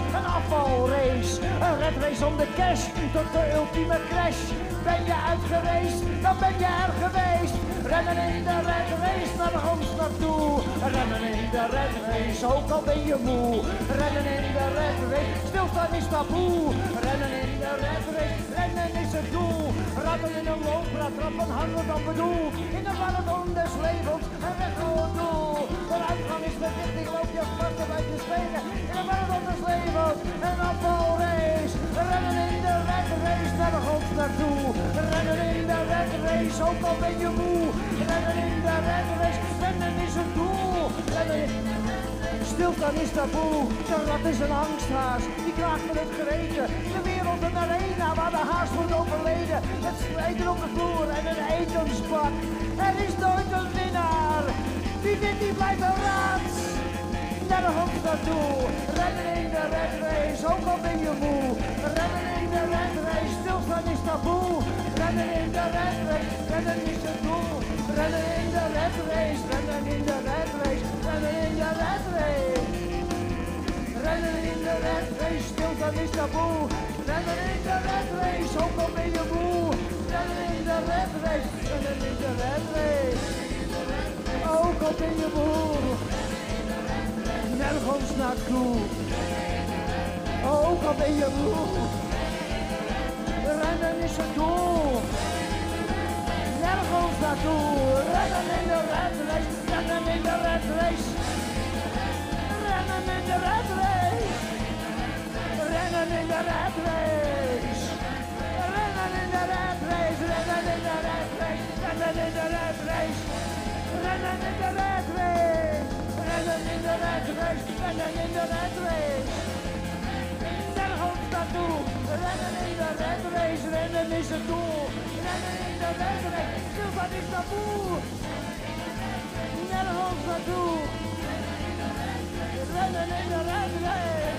een red race om de cash, tot de ultieme crash. Ben je uitgereisd, dan ben je er geweest. Rennen in de red race, naar grond naartoe. Rennen in de red race, ook al ben je moe. Rennen in de red race, stilstaan is taboe. Rennen in de red race, rennen is het doel. Ratten in een looppraat, trappen harder dan bedoeld. In de marathon des levens, een weggehoord doel. Vooruitgang is verdichting, loop je vast blijf je steken. In de marathon des levens, een afvalrace. Rennen in de red race, naar de grond naartoe. Rennen in de red race, ook al ben je moe. Rennen in de red race, is het doel. Rennen in... Stilstaan is taboe, de rat is een angsthaas, die klaagt met het geweten. De wereld een arena waar de haast wordt overleden. Het strijden op de vloer en een etensbak. Er is nooit een winnaar, wie wint die blijft een raad. Naar de hoogte naartoe, rennen in de red race, ook al ben je moe. Rennen in de red race, stilstaan is taboe. Rennen in de red race, rennen is het doel. Rennen in de red race, rennen in de red race, rennen in de red race. Rennen in de red race, stilstaan is taboe. Rennen in de red race, ook al ben je moe. Rennen in de red race, rennen in de ben je boer. Nergens naartoe. Ook al ben je boer. Rennen is het doel. Nergens naartoe. Rennen in de. Rennen in de. Rennen in de red race. Rennen in de red race. Rennen in de red race, rennen in de red race, rennen in de red race. Rennen in de red race. Rennen in de red. Rennen in de red race. Nergens naartoe. Rennen in de red race. Rennen is het doel. Rennen in de red race. Taboe. Nergens naartoe. Rennen in de red race.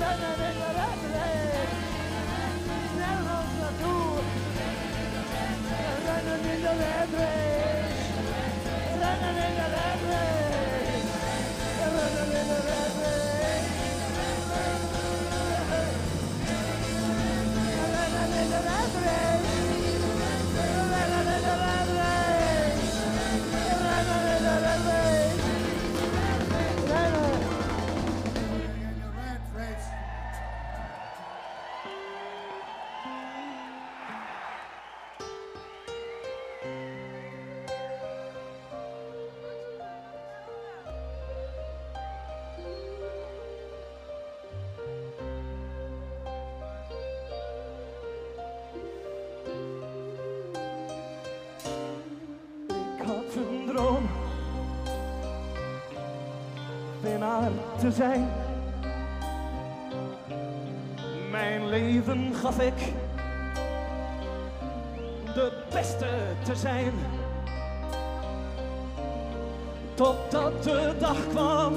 Rennen in de red race. Nergens naartoe. Rennen in de red race. Amen. Te zijn. Mijn leven gaf ik de beste te zijn. Totdat de dag kwam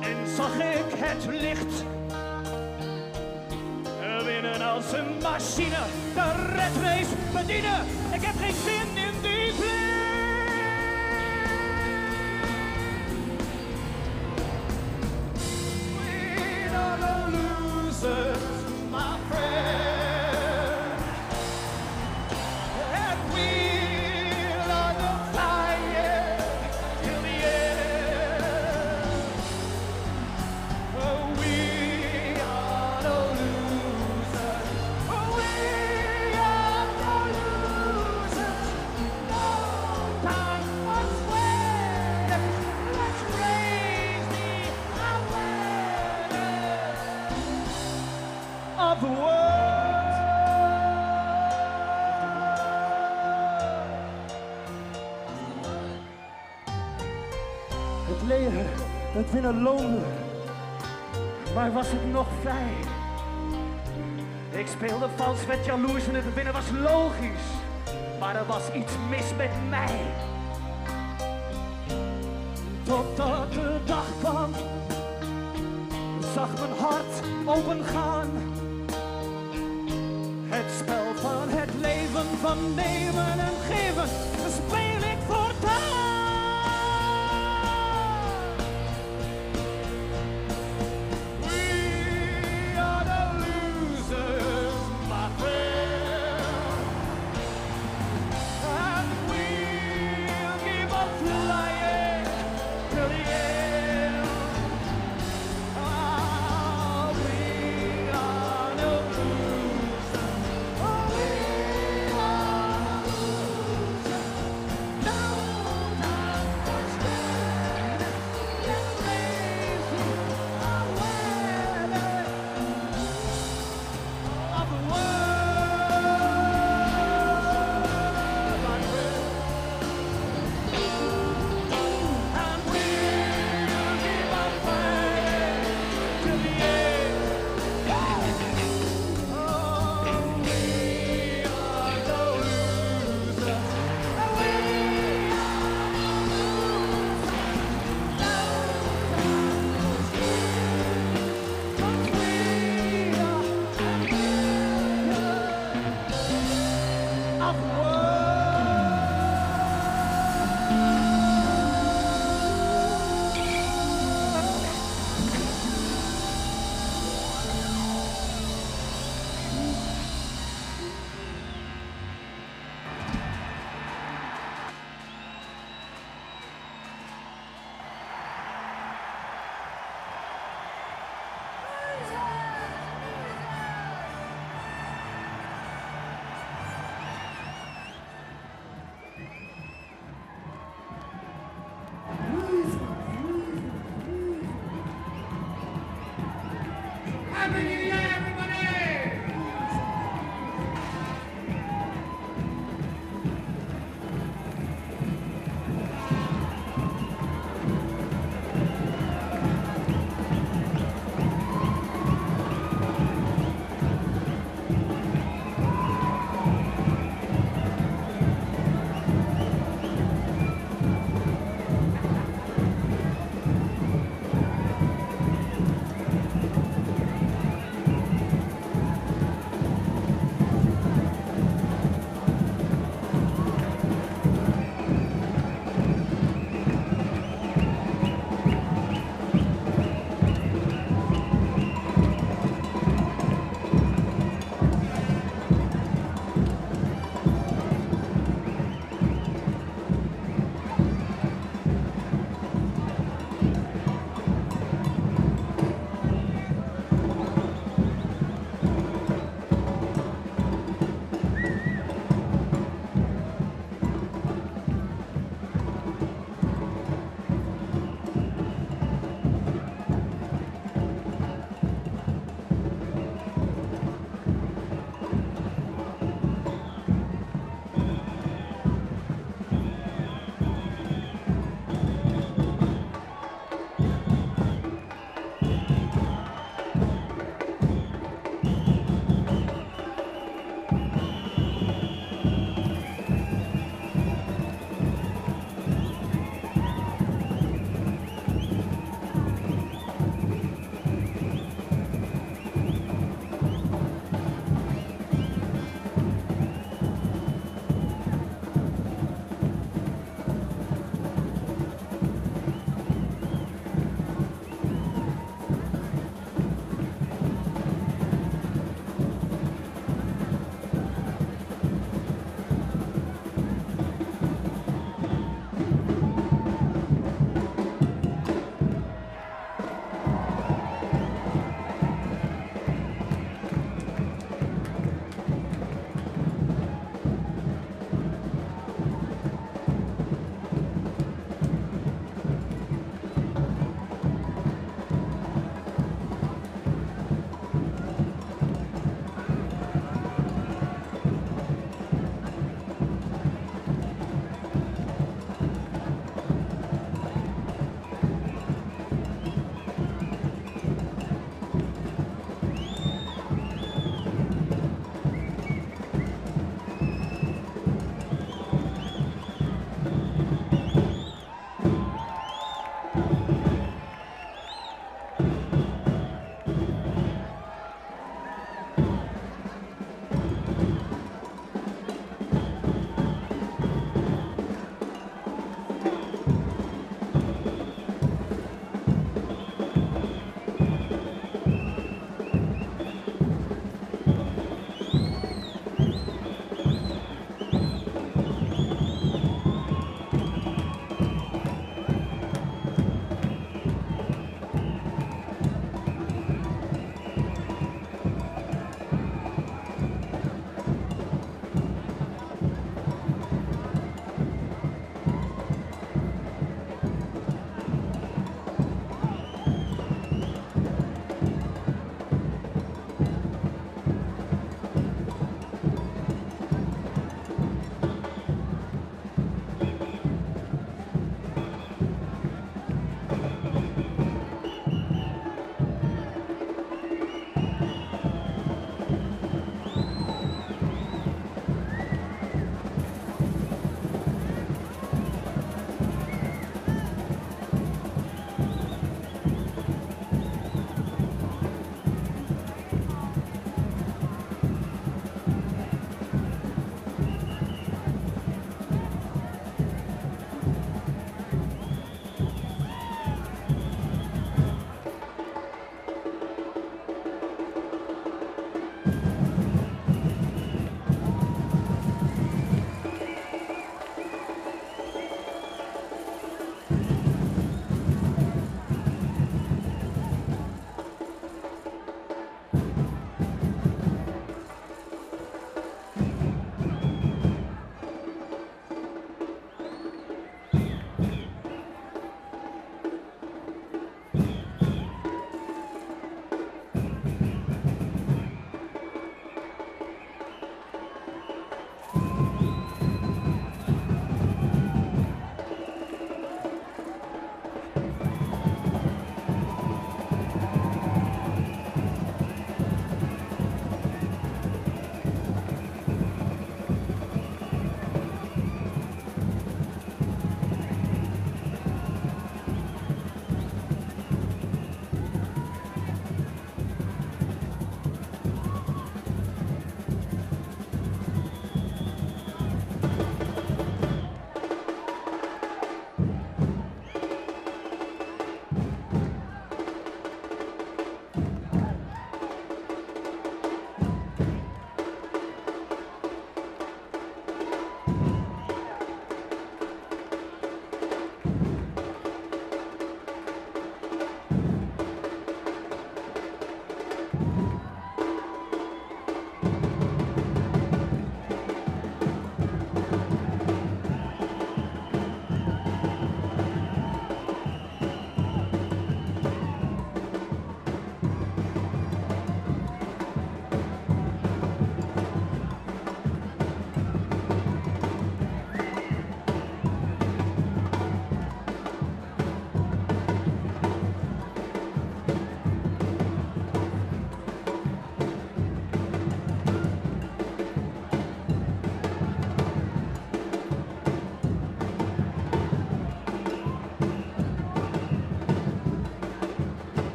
en zag ik het licht. Winnen als een machine, de red race bedienen. Ik heb geen zin in die blik. Althans, werd jaloers en het winnen was logisch. Maar er was iets mis met mij.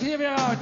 Weer uit.